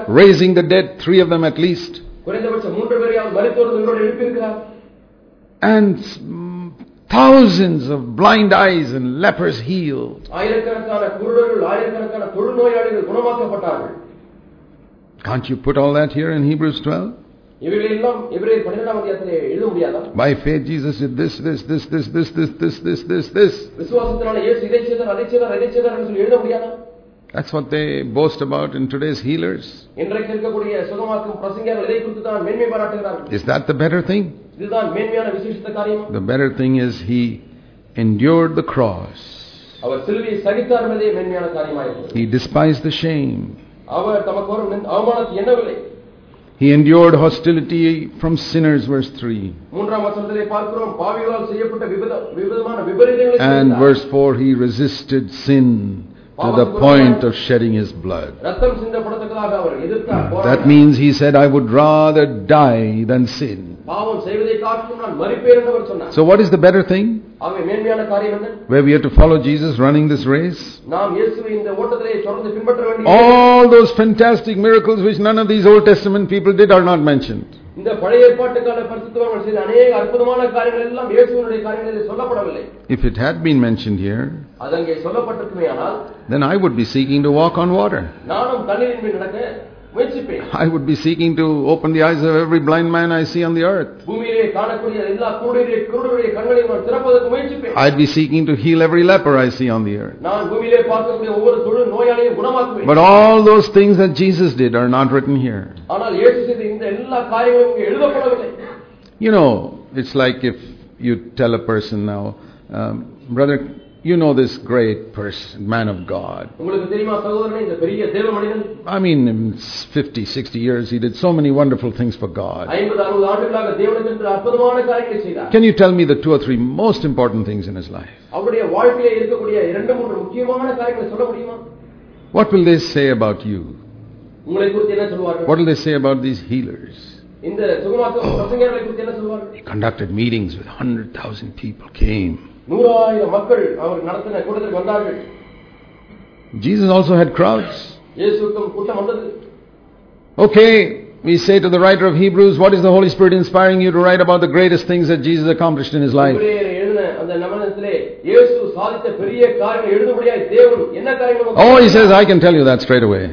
Raising the dead, three of them at least. And mm, thousands of blind eyes and lepers healed. Can't you put all that here in Hebrews 12? By faith, Jesus did this, this, this, this, this, this, this, this, this, this. That's what they boast about in today's healers. Is that the better thing? The better thing is he endured the cross. He despised the shame. அவர் தமக்கு வரும் நிந்த- அவமானத்தை எண்ணவில்லை He endured hostility from sinners, verse 3. மூன்றாம் வசனத்திலே பார்க்கிறோம் பாவிகளால் செய்யப்பட்ட விபத விபதமான விபரீதங்களை And செய்தார். verse 4, he resisted sin to the point of shedding his blood. ரத்தம் சிந்தப்படத்தக்கதாக அவர் எதிர்த்தார் That போராடினார். means he said, I would rather die than sin. பாவம் செய்வதை காட்டிலும் நான் மறிப்பேன் என்று அவர் சொன்னார் So what is the better thing? ஆகவே மேன்மையான காரியம் என்ன Where we have to follow Jesus running this race? நாம் இயேசுவை இந்த ஓட்டத்திலே தொடர்ந்து பின்பற்ற வேண்டிய All those fantastic miracles which none of these Old Testament people did are not mentioned. இந்த பழைய ஏற்பாட்டுக்கான பரிசுத்தவர்கள் செய்த அநேக அற்புதமான காரியங்கள் எல்லாம் இயேசுவினுடைய காரியங்களில் சொல்லப்படவில்லை If it had been mentioned here, அது அங்கே சொல்லப்பட்டிருக்குமே ஆனால் then I would be seeking to walk on water. நானும் தண்ணீரின் மேல் நடக்க முயற்சிப்பேன் I would be seeking to open the eyes of every blind man I see on the earth. I'd be seeking to heal every leper I see on the earth. But all those things that Jesus did are not written here. You know, it's like if you tell a person now, um, Brother you know this great person, man of God. I mean, in 50, 60 years, he did so many wonderful things for God. Can you tell me the two or three most important things in his life? What will they say about you? What will they say about these healers? He conducted meetings with 100,000 people, came. நூறாயிரம் மக்கள் அவர் நடத்தின கூட்டத்திற்கு வந்தார்கள் Jesus also had crowds. இயேசுக்கும் கூட்டம் வந்தது Okay, we say to the writer of Hebrews, what is the Holy Spirit inspiring you to write about the greatest things that Jesus accomplished in his life? இவரே எழுதின அந்த நமனத்திலே இயேசு சாதித்த பெரிய காரியங்கள் எழுதும்படியாய் தேவன் என்ன காரியங்கள் Oh, he says, I can tell you that straight away.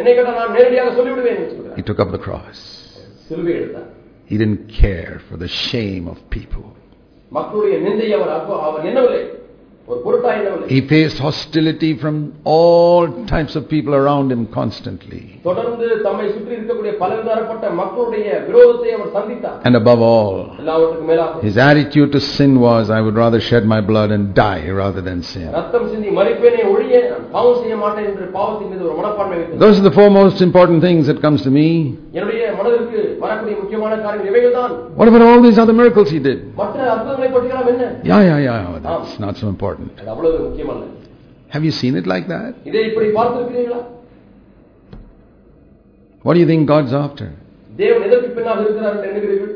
என்னை கேட்டால் நான் நேரடியாக சொல்லிவிடுவேன் என்று சொல்கிறார். He took up the cross. சிலுவை எடுத்தார் He didn't care for the shame of people. மக்களுடைய நிந்தையை அவர் அவர் என்னவில்லை He faced hostility from all types of people around him constantly. And above all, his attitude to sin was, I would rather shed my blood and die rather than sin. Those are the four most important things that comes to me. What about all these other miracles he did? Yeah, yeah, yeah. That's not so important important. Have you seen it like that? What do you think God's after?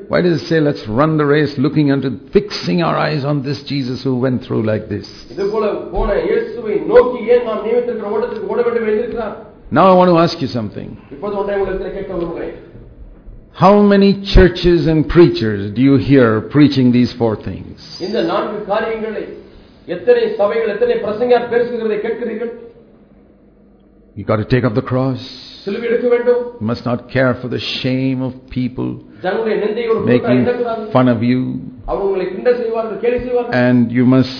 Why does it say, let's run the race looking unto fixing our eyes on this Jesus who went through like this? Now I want to ask you something. How many churches and preachers do you hear preaching these four things? இந்த நான்கு காரியங்களை எத்தனை சபைகள் எத்தனை பிரசங்கியார் பேசுகிறதை கேட்கிறீர்கள் You got to take up the cross. சிலுவை எடுக்க வேண்டும் You must not care for the shame of people ஜனங்களுடைய நிந்தை ஒரு பொருட்டா making எண்ணக்கூடாது fun of you. அவங்க உங்களை கிண்டல் செய்வார்கள் கேலி செய்வார்கள் And you must,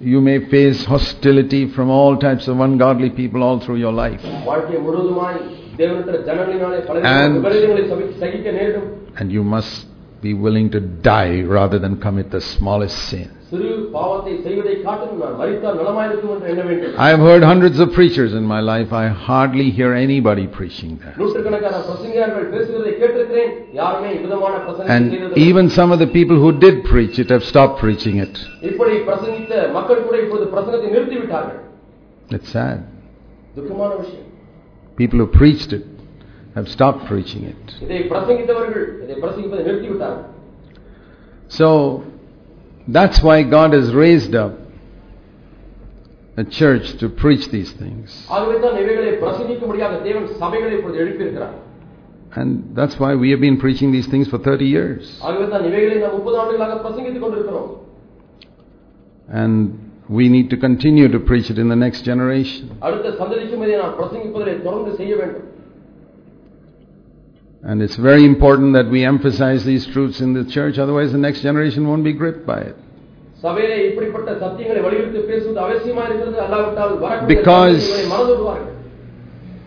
you may face hostility from all types of ungodly people all through your life. வாழ்க்கை முழுவதுமாய் தேவனிட்ட ஜனங்களினாலே பல And- விபரீதங்களை சபி- சகிக்க நேரிடும் And you must be willing to die rather than commit the smallest sin. I have heard hundreds of preachers in my life. I hardly hear anybody preaching that. And even some of the people who did preach it have stopped preaching it. It's sad. People who preached it have stopped preaching it. So that's why God has raised up a church to preach these things. And that's why we have been preaching these things for 30 years. And we need to continue to preach it in the next generation. And it's very important that we emphasize these truths in the church, otherwise, the next generation won't be gripped by it. Because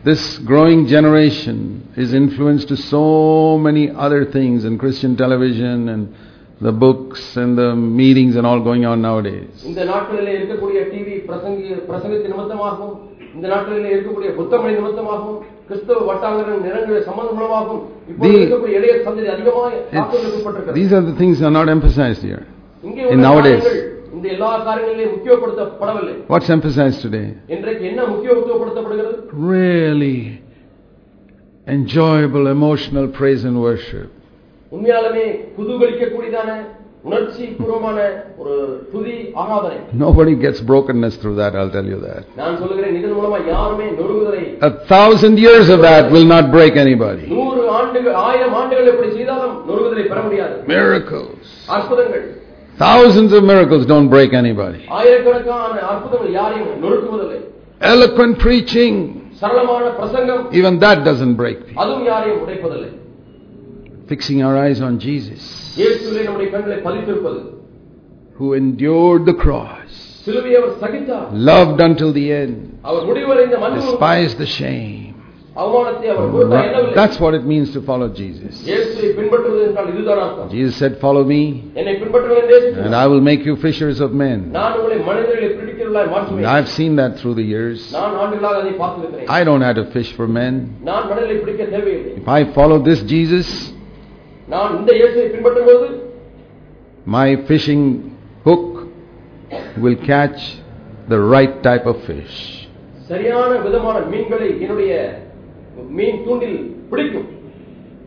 this growing generation is influenced to so many other things in Christian television and the books and the meetings and all going on nowadays. இந்த நாட்களிலே இருக்கக்கூடிய TV பிரசங்கி பிரசங்கத்தின் நிமித்தமாகவும் இந்த நாட்களிலே இருக்கக்கூடிய புத்தமொழி நிமித்தமாகவும் கிறிஸ்தவ வட்டாளர்கள் நிறங்களை சம்பந்தம் மூலமாகவும் இப்போது The- இருக்கக்கூடிய இளைய சந்ததி அதிகமாக It's- தாக்குதலுக்குட்பட்டிருக்கிறது these are the things that are not emphasized here. இங்கே in உள்ள nowadays. காரியங்கள் இந்த எல்லா காரியங்களிலும் முக்கியப்படுத்தப்படவில்லை What's emphasized today? இன்றைக்கு என்ன முக்கியத்துவப்படுத்தப்படுகிறது Really enjoyable, emotional praise and worship. உண்மையாலுமே குதூகலிக்கக்கூடியதான உணர்ச்சி பூர்வமான ஒரு துதி ஆராதனை Nobody gets brokenness through that, I'll tell you that. நான் சொல்லுகிறேன் இதன் மூலமா யாருமே நொறுங்குதலை A thousand years of that will not break anybody. நூறு ஆண்டுகள் ஆயிரம் ஆண்டுகள் எப்படி செய்தாலும் நொறுங்குதலை பெற முடியாது Miracles. அற்புதங்கள் Thousands of miracles don't break anybody. ஆயிரக்கணக்கான அற்புதங்கள் யாரையும் நொறுக்குவதில்லை Eloquent preaching, சரளமான பிரசங்கம் even that doesn't break people. அதுவும் யாரையும் உடைப்பதில்லை Fixing our eyes on Jesus, இயேசுவிலே நம்முடைய கண்களை பதித்திருப்பது who endured the cross, சிலுவையை அவர் சகித்தார் loved until the end, அவர் முடிவடைந்த மண்ணு despised the shame. அவமானத்தை அவர் பொறுத்தா எண்ணவில்லை That's what it means to follow Jesus. இயேசுவை பின்பற்றுவது என்றால் இதுதான் அர்த்தம் Jesus said, Follow me, என்னை பின்பற்றுவது என்றே and சொன்னார். I will make you fishers of men. நான் உங்களை மனிதர்களை பிடிக்கிறவர்களாய் And மாற்றுவேன் I've seen that through the years. நான் ஆண்டுகளாக அதை பார்த்திருக்கிறேன் I don't have to fish for men. நான் மனிதர்களை பிடிக்க தேவையில்லை If I follow this Jesus, நான் இந்த இயேசுவை பின்பற்றும்போது my fishing hook will catch the right type of fish. சரியான விதமான மீன்களை என்னுடைய மீன் தூண்டில் பிடிக்கும்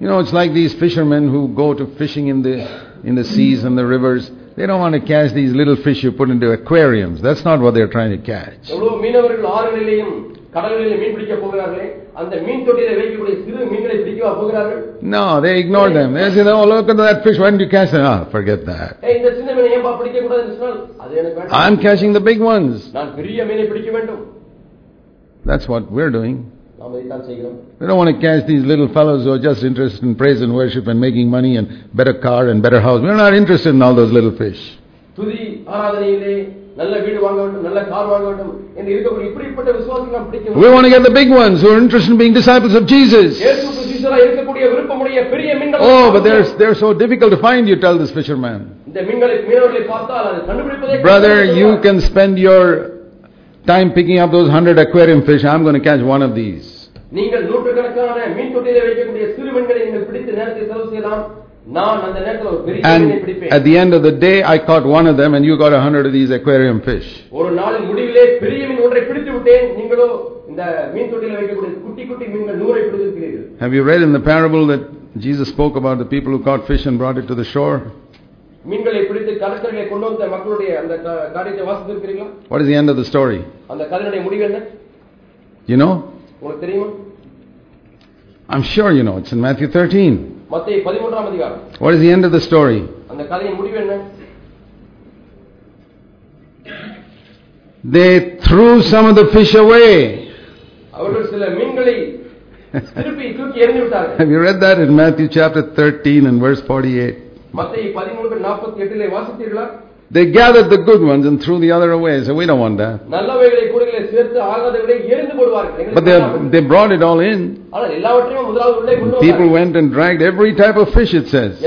You know, it's like these fishermen who go to fishing in the in the seas and the rivers. They don't want to catch these little fish you put into aquariums. That's not what they're trying to catch. எவ்வளவு மீனவர்கள் ஆறுகளிலேயும் கடல்களிலே மீன் பிடிக்க போகிறார்களே அந்த மீன் தொட்டியில வைக்கக்கூடிய சிறு மீன்களை பிடிக்கவா போகிறார்கள் No, they ignore them. They say, "Oh, look at that fish. Why didn't you catch it?" Ah, forget that. ஏய், இந்த சின்ன மீனை ஏன்பா பிடிக்க கூடாது என்று சொன்னால் அது எனக்கு வேண்டாம் I'm catching the big ones. நான் பெரிய மீனை பிடிக்க வேண்டும் That's what we're doing. நாம் இதைத்தான் செய்கிறோம் We don't want to catch these little fellows who are just interested in praise and worship and making money and better car and better house. We're not interested in all those little fish. துதி ஆராதனையிலே நல்ல வீடு வாங்க வேண்டும் நல்ல car வாங்க வேண்டும் என்று இருக்கக்கூடிய இப்படிப்பட்ட விசுவாசம் நாம் பிடிக்க We வேண்டும். want to get the big ones who are interested in being disciples of Jesus. இயேசுவுக்கு சீஷரா இருக்கக்கூடிய விருப்பமுடைய பெரிய மீன்கள் Oh, but they're, they're so difficult to find, you tell this fisherman. இந்த மீன்களை மீனவர்களை பார்த்தால் அதை கண்டுபிடிப்பதே Brother, கஷ்டம் you என்று can spend your time picking up those hundred aquarium fish. I'm going to catch one of these. நீங்கள் நூற்றுக்கணக்கான மீன் தொட்டியிலே வைக்கக்கூடிய சிறு மீன்களை நீங்கள் பிடித்து நேரத்தை செலவு செய்யலாம் நான் அந்த நேரத்தில் ஒரு பெரிய மீனை And at பிடிப்பேன் the end of the day, I caught one of them and you got a hundred of these aquarium fish. ஒரு நாளின் முடிவிலே பெரிய மீன் ஒன்றை பிடித்து விட்டேன் நீங்களோ இந்த மீன் தொட்டியில வைக்கக்கூடிய குட்டி குட்டி மீன்கள் நூறை பிடித்திருக்கிறீர்கள் Have you read in the parable that Jesus spoke about the people who caught fish and brought it to the shore? மீன்களை பிடித்து கடற்கரையை கொண்டு வந்த மக்களுடைய அந்த கா- காரியத்தை வாசித்திருக்கிறீங்களா What is the end of the story? அந்த கதையினுடைய முடிவு என்ன You know? உங்களுக்கு தெரியுமா I'm sure you know. It's in Matthew 13. what is the end of the story? They threw some of the fish away. Have you read that in Matthew chapter 13 and verse 48? They gathered the good ones and threw the other away. So we don't want that. But they, they brought it all in. People went and dragged every type of fish, it says.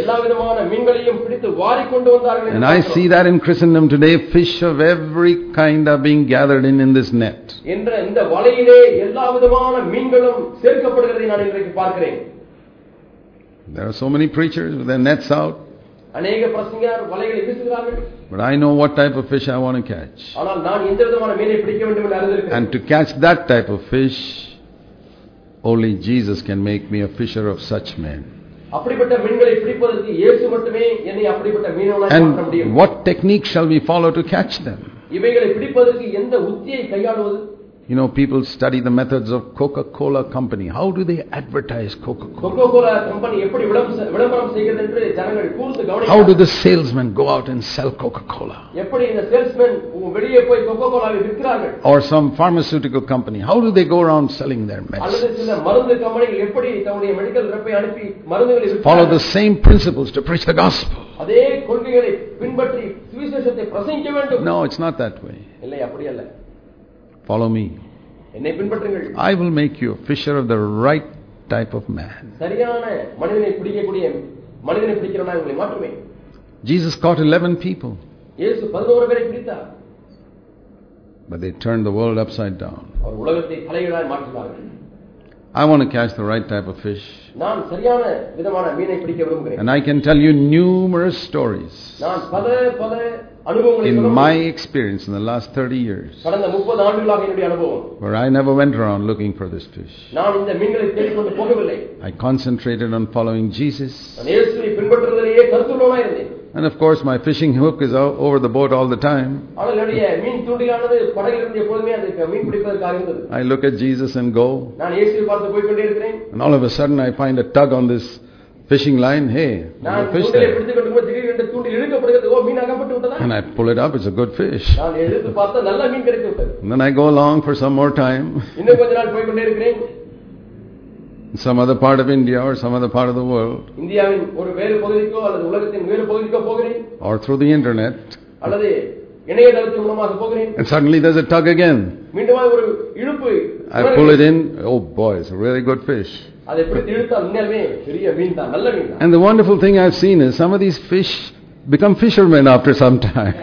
And I see that in Christendom today. Fish of every kind are being gathered in in this net. There are so many preachers with their nets out அநேக பிரசங்கர் வலைகளை வீசுகிறார்கள் but I know what type of fish I want to catch. ஆனால் நான் எந்த விதமான மீனை பிடிக்க வேண்டும் என்று அறிந்திருக்கிறேன் And to catch that type of fish, only Jesus can make me a fisher of such men. அப்படிப்பட்ட மீன்களை பிடிப்பதற்கு இயேசு மட்டுமே என்னை அப்படிப்பட்ட மீனவனாய் மாற்ற முடியும் And what technique shall we follow to catch them? இவைகளை பிடிப்பதற்கு எந்த உத்தியை கையாளுவது You know, people study the methods of Coca-Cola company. How do they advertise Coca-Cola? Coca Cola company எப்படி விளம்பரம் விளம்பரம் செய்கிறது என்று ஜனங்கள் கூர்ந்து How do கவனிக்கிறார்கள் the salesmen go out and sell Coca-Cola? எப்படி இந்த சேல்ஸ்மேன் வெளியே போய் kho kho கோலாவை விற்கிறார்கள் Or some pharmaceutical company. How do they go around selling their அல்லது medicine? சில மருந்து கம்பெனிகள் எப்படி தன்னுடைய மெடிக்கல் ரெப்பை அனுப்பி மருந்துகளை Follow the விற்கிறார்கள் same principles to preach the gospel. அதே கொள்கைகளை பின்பற்றி சுவிசேஷத்தை பிரசங்கிக்க வேண்டும் No, it's not that way. இல்லை அப்படி அல்ல Follow me. I will make you a fisher of the right type of man. Jesus caught 11 people. But they turned the world upside down. I want to catch the right type of fish. And I can tell you numerous stories in my experience in the last 30 years where I never went around looking for this fish. I concentrated on following Jesus. and of course my fishing hook is over the boat all the time. I look at Jesus and go. and all of a sudden I find a tug on this fishing line. Hey fish பிடித்துக் கொண்டு திடீரென்று தூண்டில் இழுக்கப்படுகிறது ஓ மீன் அகப்பட்டு விட்டதா And I pull it up, it's a good fish. நான் எடுத்து பார்த்தா நல்ல மீன் கிடைத்து விட்டது And then I go along for some more time இன்னும் கொஞ்ச நாள் போய்க்கொண்டே இருக்கிறேன் in some other part of India or some other part of the world இந்தியாவின் ஒரு வேறு பகுதிக்கோ அல்லது உலகத்தின் வேறு பகுதிக்கோ போகிறேன் or through the internet. அல்லது இணையதளத்தின் மூலமாக போகிறேன் And suddenly there's a tug again. மீண்டுமாக ஒரு இழுப்பு I pull it in. Oh boy, it's a really good fish. அதை பிடித்து இழுத்தால் உண்மையாலுமே பெரிய மீன் தான் நல்ல மீன் தான் And the wonderful thing I've seen is some of these fish become fishermen after some time.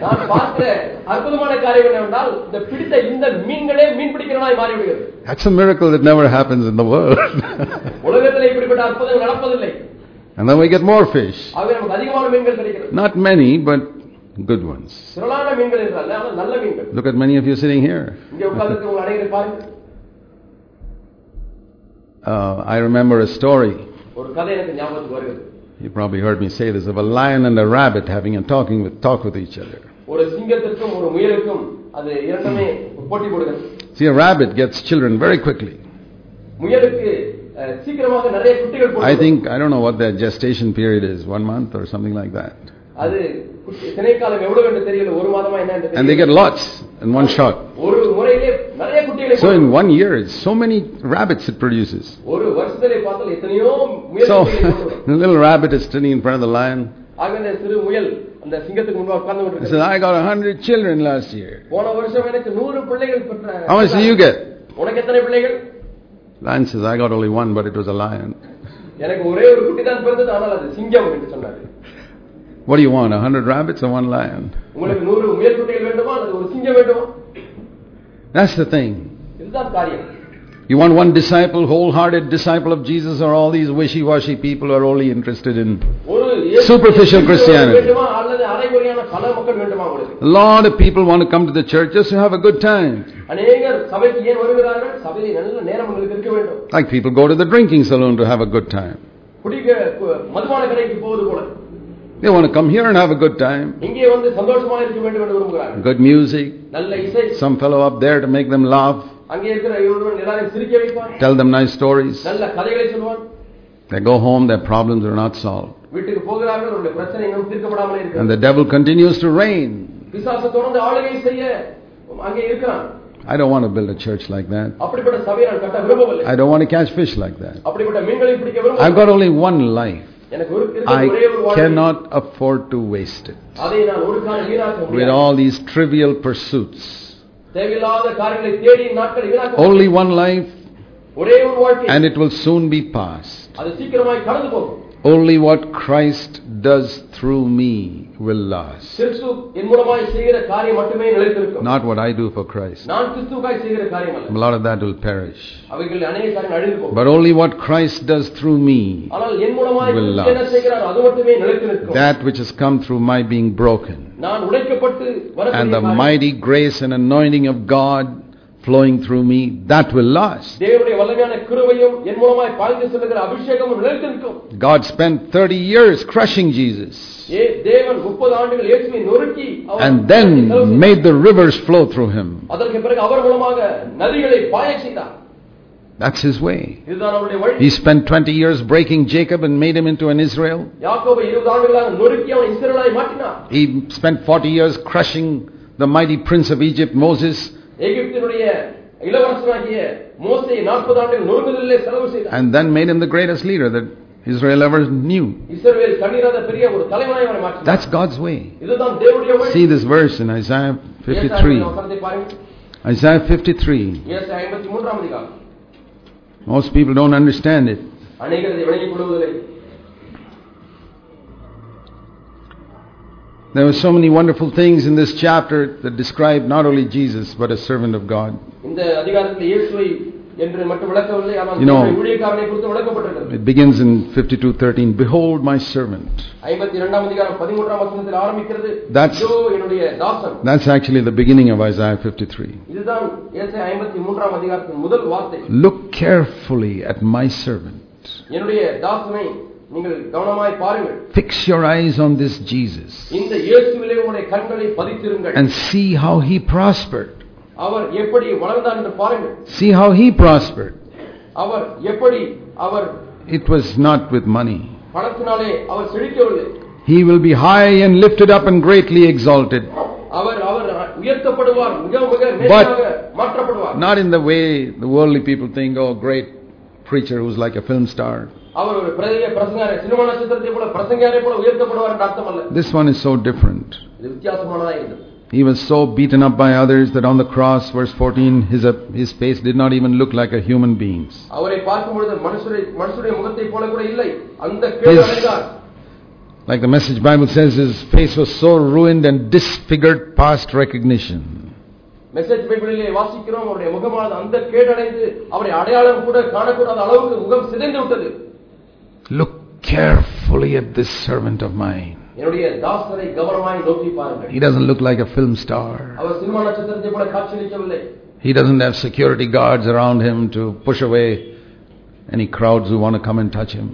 That's a miracle that never happens in the world. and then we get more fish. Not many, but good ones. Look at many of you sitting here. uh, I remember a story. You probably heard me say this of a lion and a rabbit having a talking with talk with each other. See, a rabbit gets children very quickly. I think I don't know what their gestation period is, one month or something like that. அது குட்டி- திணைக்காலம் எவ்வளவு என்று தெரியல ஒரு மாதமா என்ன என்று And they தெரியல. get lots in one shot. ஒரு முறையிலே நிறைய குட்டிகளை So in போடும். one year, it's so many rabbits it produces. ஒரு வருஷத்திலே பார்த்தால் எத்தனையோ முயல் So குட்டிகளை போடும். the little rabbit is sitting in front of the lion. ஆக இந்த சிறு முயல் அந்த சிங்கத்துக்கு முன்பாக உட்கார்ந்து He கொண்டிருக்கிறது. says, I got a hundred children last year. போன வருஷம் எனக்கு நூறு பிள்ளைகள் பெற்ற How much do you get? உனக்கு எத்தனை பிள்ளைகள் Lion says, I got only one, but it was a lion. எனக்கு ஒரே ஒரு குட்டி தான் பிறந்தது ஆனால் அது சிங்கம் என்று சொன்னார் what do you want, a hundred rabbits or one lion? That's the thing. You want one disciple, wholehearted disciple of Jesus, or all these wishy washy people who are only interested in superficial Christianity? A lot of people want to come to the church just to have a good time. Like people go to the drinking saloon to have a good time. They want to come here and have a good time. Good music. Some fellow up there to make them laugh. Tell them nice stories. They go home, their problems are not solved. And the devil continues to reign. I don't want to build a church like that. I don't want to catch fish like that. I've got only one life. I cannot afford to waste it. with all these trivial pursuits. Only one life, and it will soon be past. Only what Christ does through me will last. Not what I do for Christ. A lot of that will perish. But only what Christ does through me will last. That which has come through my being broken. And the mighty grace and anointing of God flowing through me, that will last. God spent 30 years crushing Jesus. And then made the rivers flow through him. That's his way. He spent 20 years breaking Jacob and made him into an Israel. He spent 40 years crushing the mighty prince of Egypt, Moses. எகிப்தினுடைய இளவரசனாகிய மோசை நாற்பது ஆண்டுகள் நொறுங்குதலிலே செலவு செய்தார் and then made him the greatest leader that Israel ever knew. இஸ்ரவேல் கண்ணீராத பெரிய ஒரு தலைவனாய் அவனை மாற்றினார் That's God's way. இதுதான் தேவனுடைய வழி See this verse in Isaiah ஏசாயா 53. வசனத்தை பாருங்கள் Isaiah 53. ஏசாயா ஐம்பத்தி மூன்றாம் அதிகாரம் Most people don't understand it. There were so many wonderful things in this chapter that describe not only Jesus but a servant of God. You know, it begins in 52:13. Behold, my servant. That's, that's actually the beginning of Isaiah 53. Look carefully at my servant. என்னுடைய தாசனை நீங்கள் கவனமாய் பாருங்கள் Fix your eyes on this Jesus இந்த இயேசுவிலே உங்களுடைய கண்களை பதித்திருங்கள் and see how he prospered. அவர் எப்படி வளர்ந்தார் என்று பாருங்கள் See how he prospered. அவர் எப்படி அவர் It was not with money. பணத்தினாலே our செழிக்கவில்லை He will be high and lifted up and greatly exalted. அவர் அவர் உயர்த்தப்படுவார் மிக மிக மேலாக மாற்றப்படுவார் Not in the way the worldly people think, oh, great preacher who's like a film star. அவர் ஒரு பெரிய பிரசங்காரை cinema நட்சத்திரத்தை போல பிரசங்காரை போல உயர்த்தப்படுவார் என்று அர்த்தம் அல்ல This one is so different. இது வித்தியாசமானதா இருந்தது He was so beaten up by others that on the cross, verse 14, his, his face did not even look like a human being's. அவரை பார்க்கும் பொழுது மனுஷரை மனுஷருடைய முகத்தை போல கூட இல்லை அந்த கேடு His- அடைந்தார் Like the message Bible says, his face was so ruined and disfigured past recognition. Message பைபிளிலே வாசிக்கிறோம் அவருடைய முகமானது அந்த கேடடைந்து அவருடைய அடையாளம் கூட காணக்கூடாத அளவுக்கு முகம் சிதைந்து விட்டது Look carefully at this servant of mine. என்னுடைய தாசரை கவனமாய் நோக்கி பாருங்கள் He doesn't look like a film star. அவர் சினிமா நட்சத்திரத்தை போல காட்சியளிக்கவில்லை He doesn't have security guards around him to push away any crowds who want to come and touch him.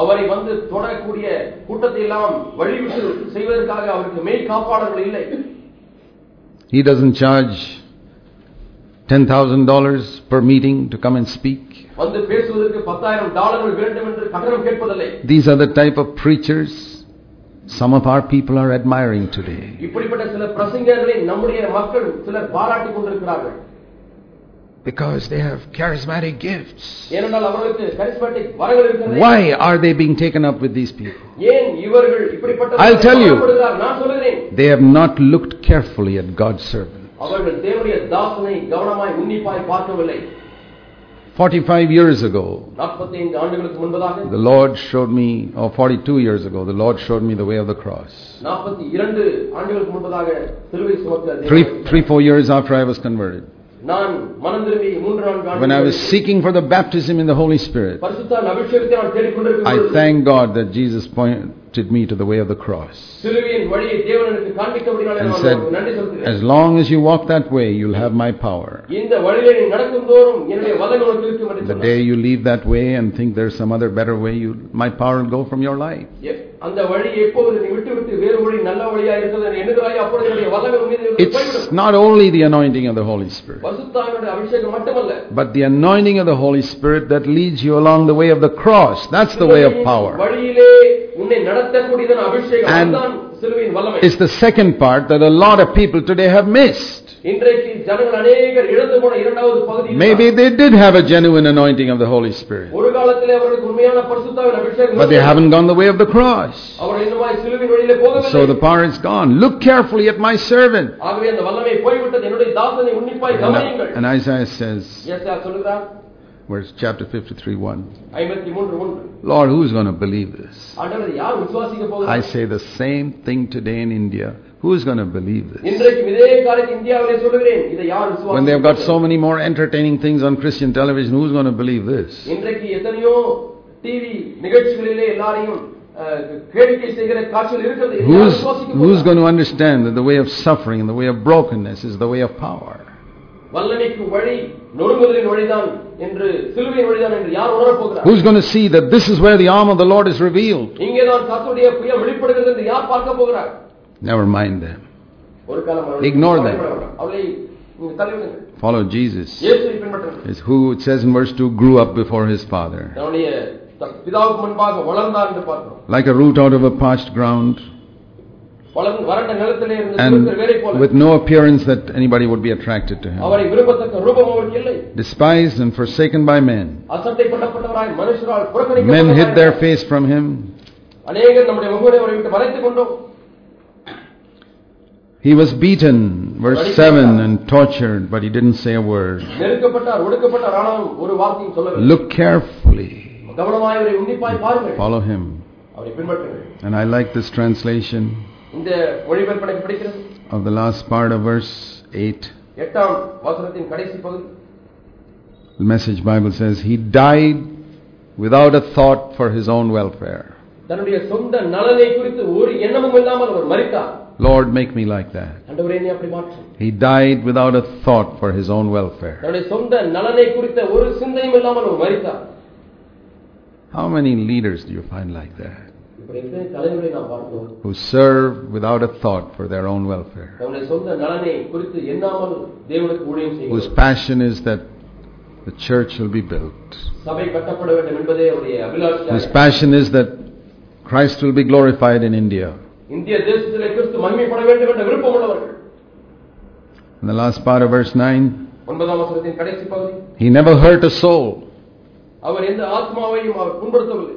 அவரை வந்து தொடரக்கூடிய கூட்டத்தை எல்லாம் வழிவிட்டு செய்வதற்காக அவருக்கு மெய் காப்பாளர்கள் இல்லை He doesn't charge $10,000 per meeting to come and speak. வந்து பேசுவதற்கு பத்தாயிரம் டாலர்கள் வேண்டும் என்று கட்டணம் கேட்பதில்லை These are the type of preachers some of our people are admiring today. இப்படிப்பட்ட சில பிரசங்கர்களை நம்முடைய மக்கள் சிலர் பாராட்டிக் கொண்டிருக்கிறார்கள் Because they have charismatic gifts. ஏனென்றால் அவர்களுக்கு கரிஸ்மேட்டிக் வரங்கள் இருக்கிறது Why are they being taken up with these people? ஏன் இவர்கள் இப்படிப்பட்ட I'll tell you. வரப்படுகிறார்? நான் சொல்லுகிறேன் They have not looked carefully at God's servant. அவர்கள் தேவனுடைய தாசனை கவனமாய் உன்னிப்பாய் பார்க்கவில்லை 45 years ago, 45 ஆண்டுகளுக்கு முன்பதாக the Lord showed me, or 42 years ago, the Lord showed me the way of the cross. 42 ஆண்டுகளுக்கு முன்பதாக சிலுவை சுமக்க Three, தேவன் three, four years after I was converted. நான் மனம் திரும்பி மூன்று நான்கு When I was ஆண்டுகள் seeking for the baptism in the Holy Spirit, பரிசுத்தாவின் அபிஷேகத்தை நான் தேடிக்கொண்டிருக்கும் I பொழுது, thank God that Jesus directed me to the way of the cross. And said, As long as you walk that way, you'll have my power. The day you leave that way and think there's some other better way, you, my power will go from your life. Yes. It's not only the anointing of the Holy Spirit, but the anointing of the Holy Spirit that leads you along the way of the cross. That's the way of power. And சிலுவையின் வல்லமை It's the second part that a lot of people today have missed. இன்றைக்கு ஜனங்கள் அநேகர் இழந்து போன இரண்டாவது பகுதி இதுதான். Maybe they did have a genuine anointing of the Holy Spirit, ஒரு காலத்திலே அவர்களுக்கு உண்மையான பரிசுத்தாவின் அபிஷேகம் but they இருந்தது. haven't gone the way of the cross. அவர்கள் இன்னுமாய் சிலுவின் வழியிலே போகவில்லை So the power is gone. Look carefully at my servant. ஆகவே அந்த வல்லமை போய்விட்டது என்னுடைய தாசனை உன்னிப்பாய் கவனியுங்கள் And Isaiah says, ஏசாயா சொல்லுகிறார் verse chapter 53 1 lord who is going to believe this? i say the same thing today in india. Who is going to believe this? when they have got so many more entertaining things on christian television who's going to believe this? who's, who's going to understand that the way of suffering and the way of brokenness is the way of power? வல்லமைக்கு வழி நொறுங்குதலின் வழிதான் என்று சிலுவையின் வழிதான் என்று யார் உணரப் போகிறார் Who's going to see that this is where the arm of the Lord is revealed? இங்கேதான் கர்த்தருடைய புயம் வெளிப்படுகிறது என்று யார் பார்க்க போகிறார் Never mind them. ஒரு காலம் அவர்களை Ignore them. கவலைப்பட வேண்டாம். அவளை நீங்க தள்ளிவிடுங்கள் Follow Jesus. இயேசுவை பின்பற்றுங்கள் Is who it says in verse 2 grew up before his father. தன்னுடைய த- பிதாவுக்கு முன்பாக வளர்ந்தார் என்று பார்க்கிறோம் Like a root out of a parched ground and with no appearance that anybody would be attracted to him. Despised and forsaken by men. Men hid their face from him. He was beaten, verse 7, and tortured, but he didn't say a word. Look carefully. Follow him. And I like this translation. இந்த மொழிபெயர்ப்பு எனக்கு பிடிக்கிறது of the last part of verse 8. எட்டாம் வசனத்தின் கடைசி பகுதி The Message Bible says he died without a thought for his own welfare. தன்னுடைய சொந்த நலனை குறித்து ஒரு எண்ணமும் இல்லாமல் அவர் மறித்தார் Lord, make me like that. ஆண்டவரே என்னை அப்படி மாற்றும் He died without a thought for his own welfare. தன்னுடைய சொந்த நலனை குறித்த ஒரு சிந்தையும் இல்லாமல் அவர் மறித்தார் How many leaders do you find like that? இப்படி எத்தனை தலைவரை நாம் பார்த்தோம் Who serve without a thought for their own welfare? தன்னுடைய சொந்த நலனை குறித்து எண்ணாமல் தேவனுக்கு ஊழியம் Whose செய்கிறார் passion is that the church will be built. சபை கட்டப்பட வேண்டும் என்பதே அவருடைய Whose அபிலாஷியாக passion is that Christ will be glorified in India. இந்திய தேசத்திலே கிறிஸ்து மகிமைப்பட வேண்டும் என்ற விருப்பம் உள்ளவர்கள் In the last part of verse 9, ஒன்பதாம் வசனத்தின் கடைசி பகுதி he never hurt a soul. அவர் எந்த ஆத்மாவையும் அவர் புண்படுத்தவில்லை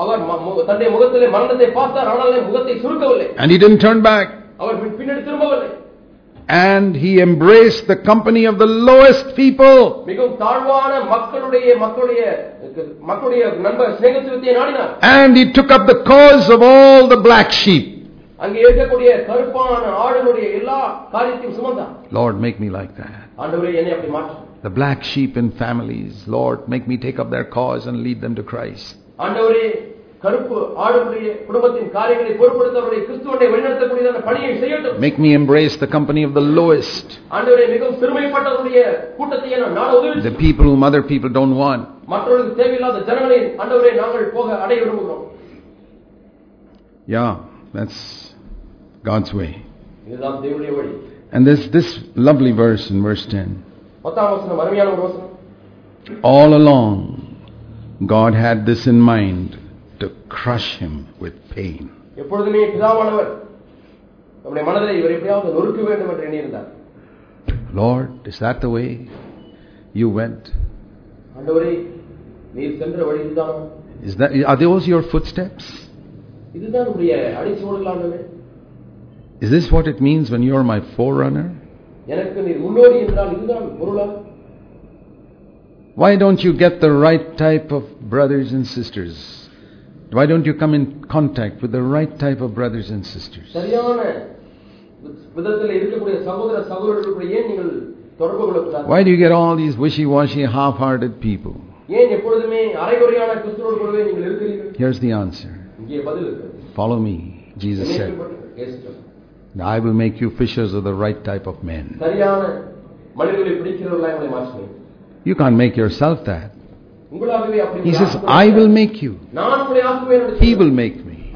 அவருடைய அவர் ம- மு- தன்னுடைய முகத்திலே மரணத்தை பார்த்தார் ஆனால் முகத்தை சுருக்கவில்லை And he didn't turn back. அவர் பின்- பின்னாடி திரும்பவில்லை And he embraced the company of the lowest people. மிகவும் தாழ்வான மக்களுடைய மக்களுடைய மக்களுடைய நண்பர் சிநேகத்துவத்தை நாடினார் And he took up the cause of all the black sheep. அங்கே இருக்கக்கூடிய கருப்பான ஆடுகளுடைய எல்லா காரியத்தையும் சுமந்தார் Lord, make me like that. ஆண்டவரே என்னை அப்படி மாற்றும் The black sheep in families, Lord, make me take up their cause and lead them to Christ. ஆண்டவரே கருப்பு ஆடுகளுடைய குடும்பத்தின் காரியங்களை பொறுப்படுத்தவர்களை கிறிஸ்துவனை வழிநடத்தக்கூடியதான பணியை செய்யட்டும் Make me embrace the company of the lowest, ஆண்டவரே மிகவும் சிறுமைப்பட்டவருடைய கூட்டத்தை நான் நாட உதவி the செய்யும். people whom other people don't want. மற்றவர்களுக்கு தேவையில்லாத ஜனங்களை ஆண்டவரே நாங்கள் போக அடைய விரும்புகிறோம் Yeah, that's God's way. இதுதான் தேவனுடைய வழி And there's this lovely verse in verse 10. பத்தாம் வசனம் அருமையான ஒரு வசனம் All along, God had this in mind to crush him with pain. எப்பொழுதுமே பிதாவானவர் நம்முடைய மனதில் இவர் எப்படியாவது நொறுக்க வேண்டும் என்று எண்ணியிருந்தார் Lord, is that the way you went? ஆண்டவரே நீர் சென்ற வழி இதுதான் Is that, are those your footsteps? இதுதான் உடைய அடிச்சுவடுகள் ஆண்டவரே Is this what it means when you're my forerunner? எனக்கு நீர் முன்னோடி என்றால் இதுதான் பொருளா Why don't you get the right type of brothers and sisters? Why don't you come in contact with the right type of brothers and sisters? Why do you get all these wishy washy, half hearted people? Here's the answer Follow me, Jesus said. I will make you fishers of the right type of men. You can't make yourself that. He says, I will make you. He will make me.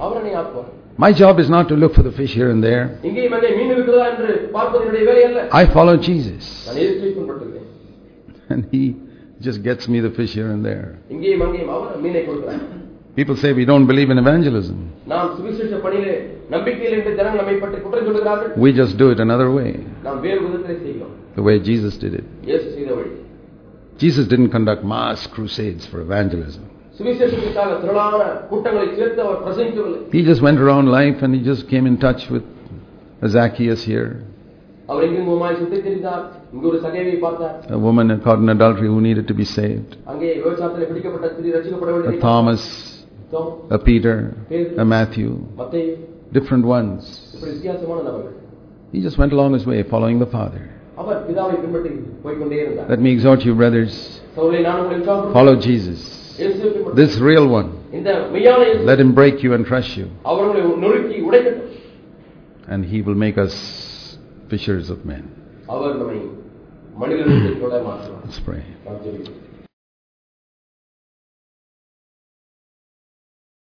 My job is not to look for the fish here and there. I follow Jesus. And He just gets me the fish here and there. People say we don't believe in evangelism. We just do it another way. The way Jesus did it. Jesus didn't conduct mass crusades for evangelism. He just went around life and he just came in touch with Zacchaeus here. A woman caught in adultery who needed to be saved. A Thomas, a Peter, a Matthew, different ones. He just went along his way following the Father. Let me exhort you, brothers. Follow Jesus. This real one. Let him break you and crush you. And he will make us fishers of men. Let's pray.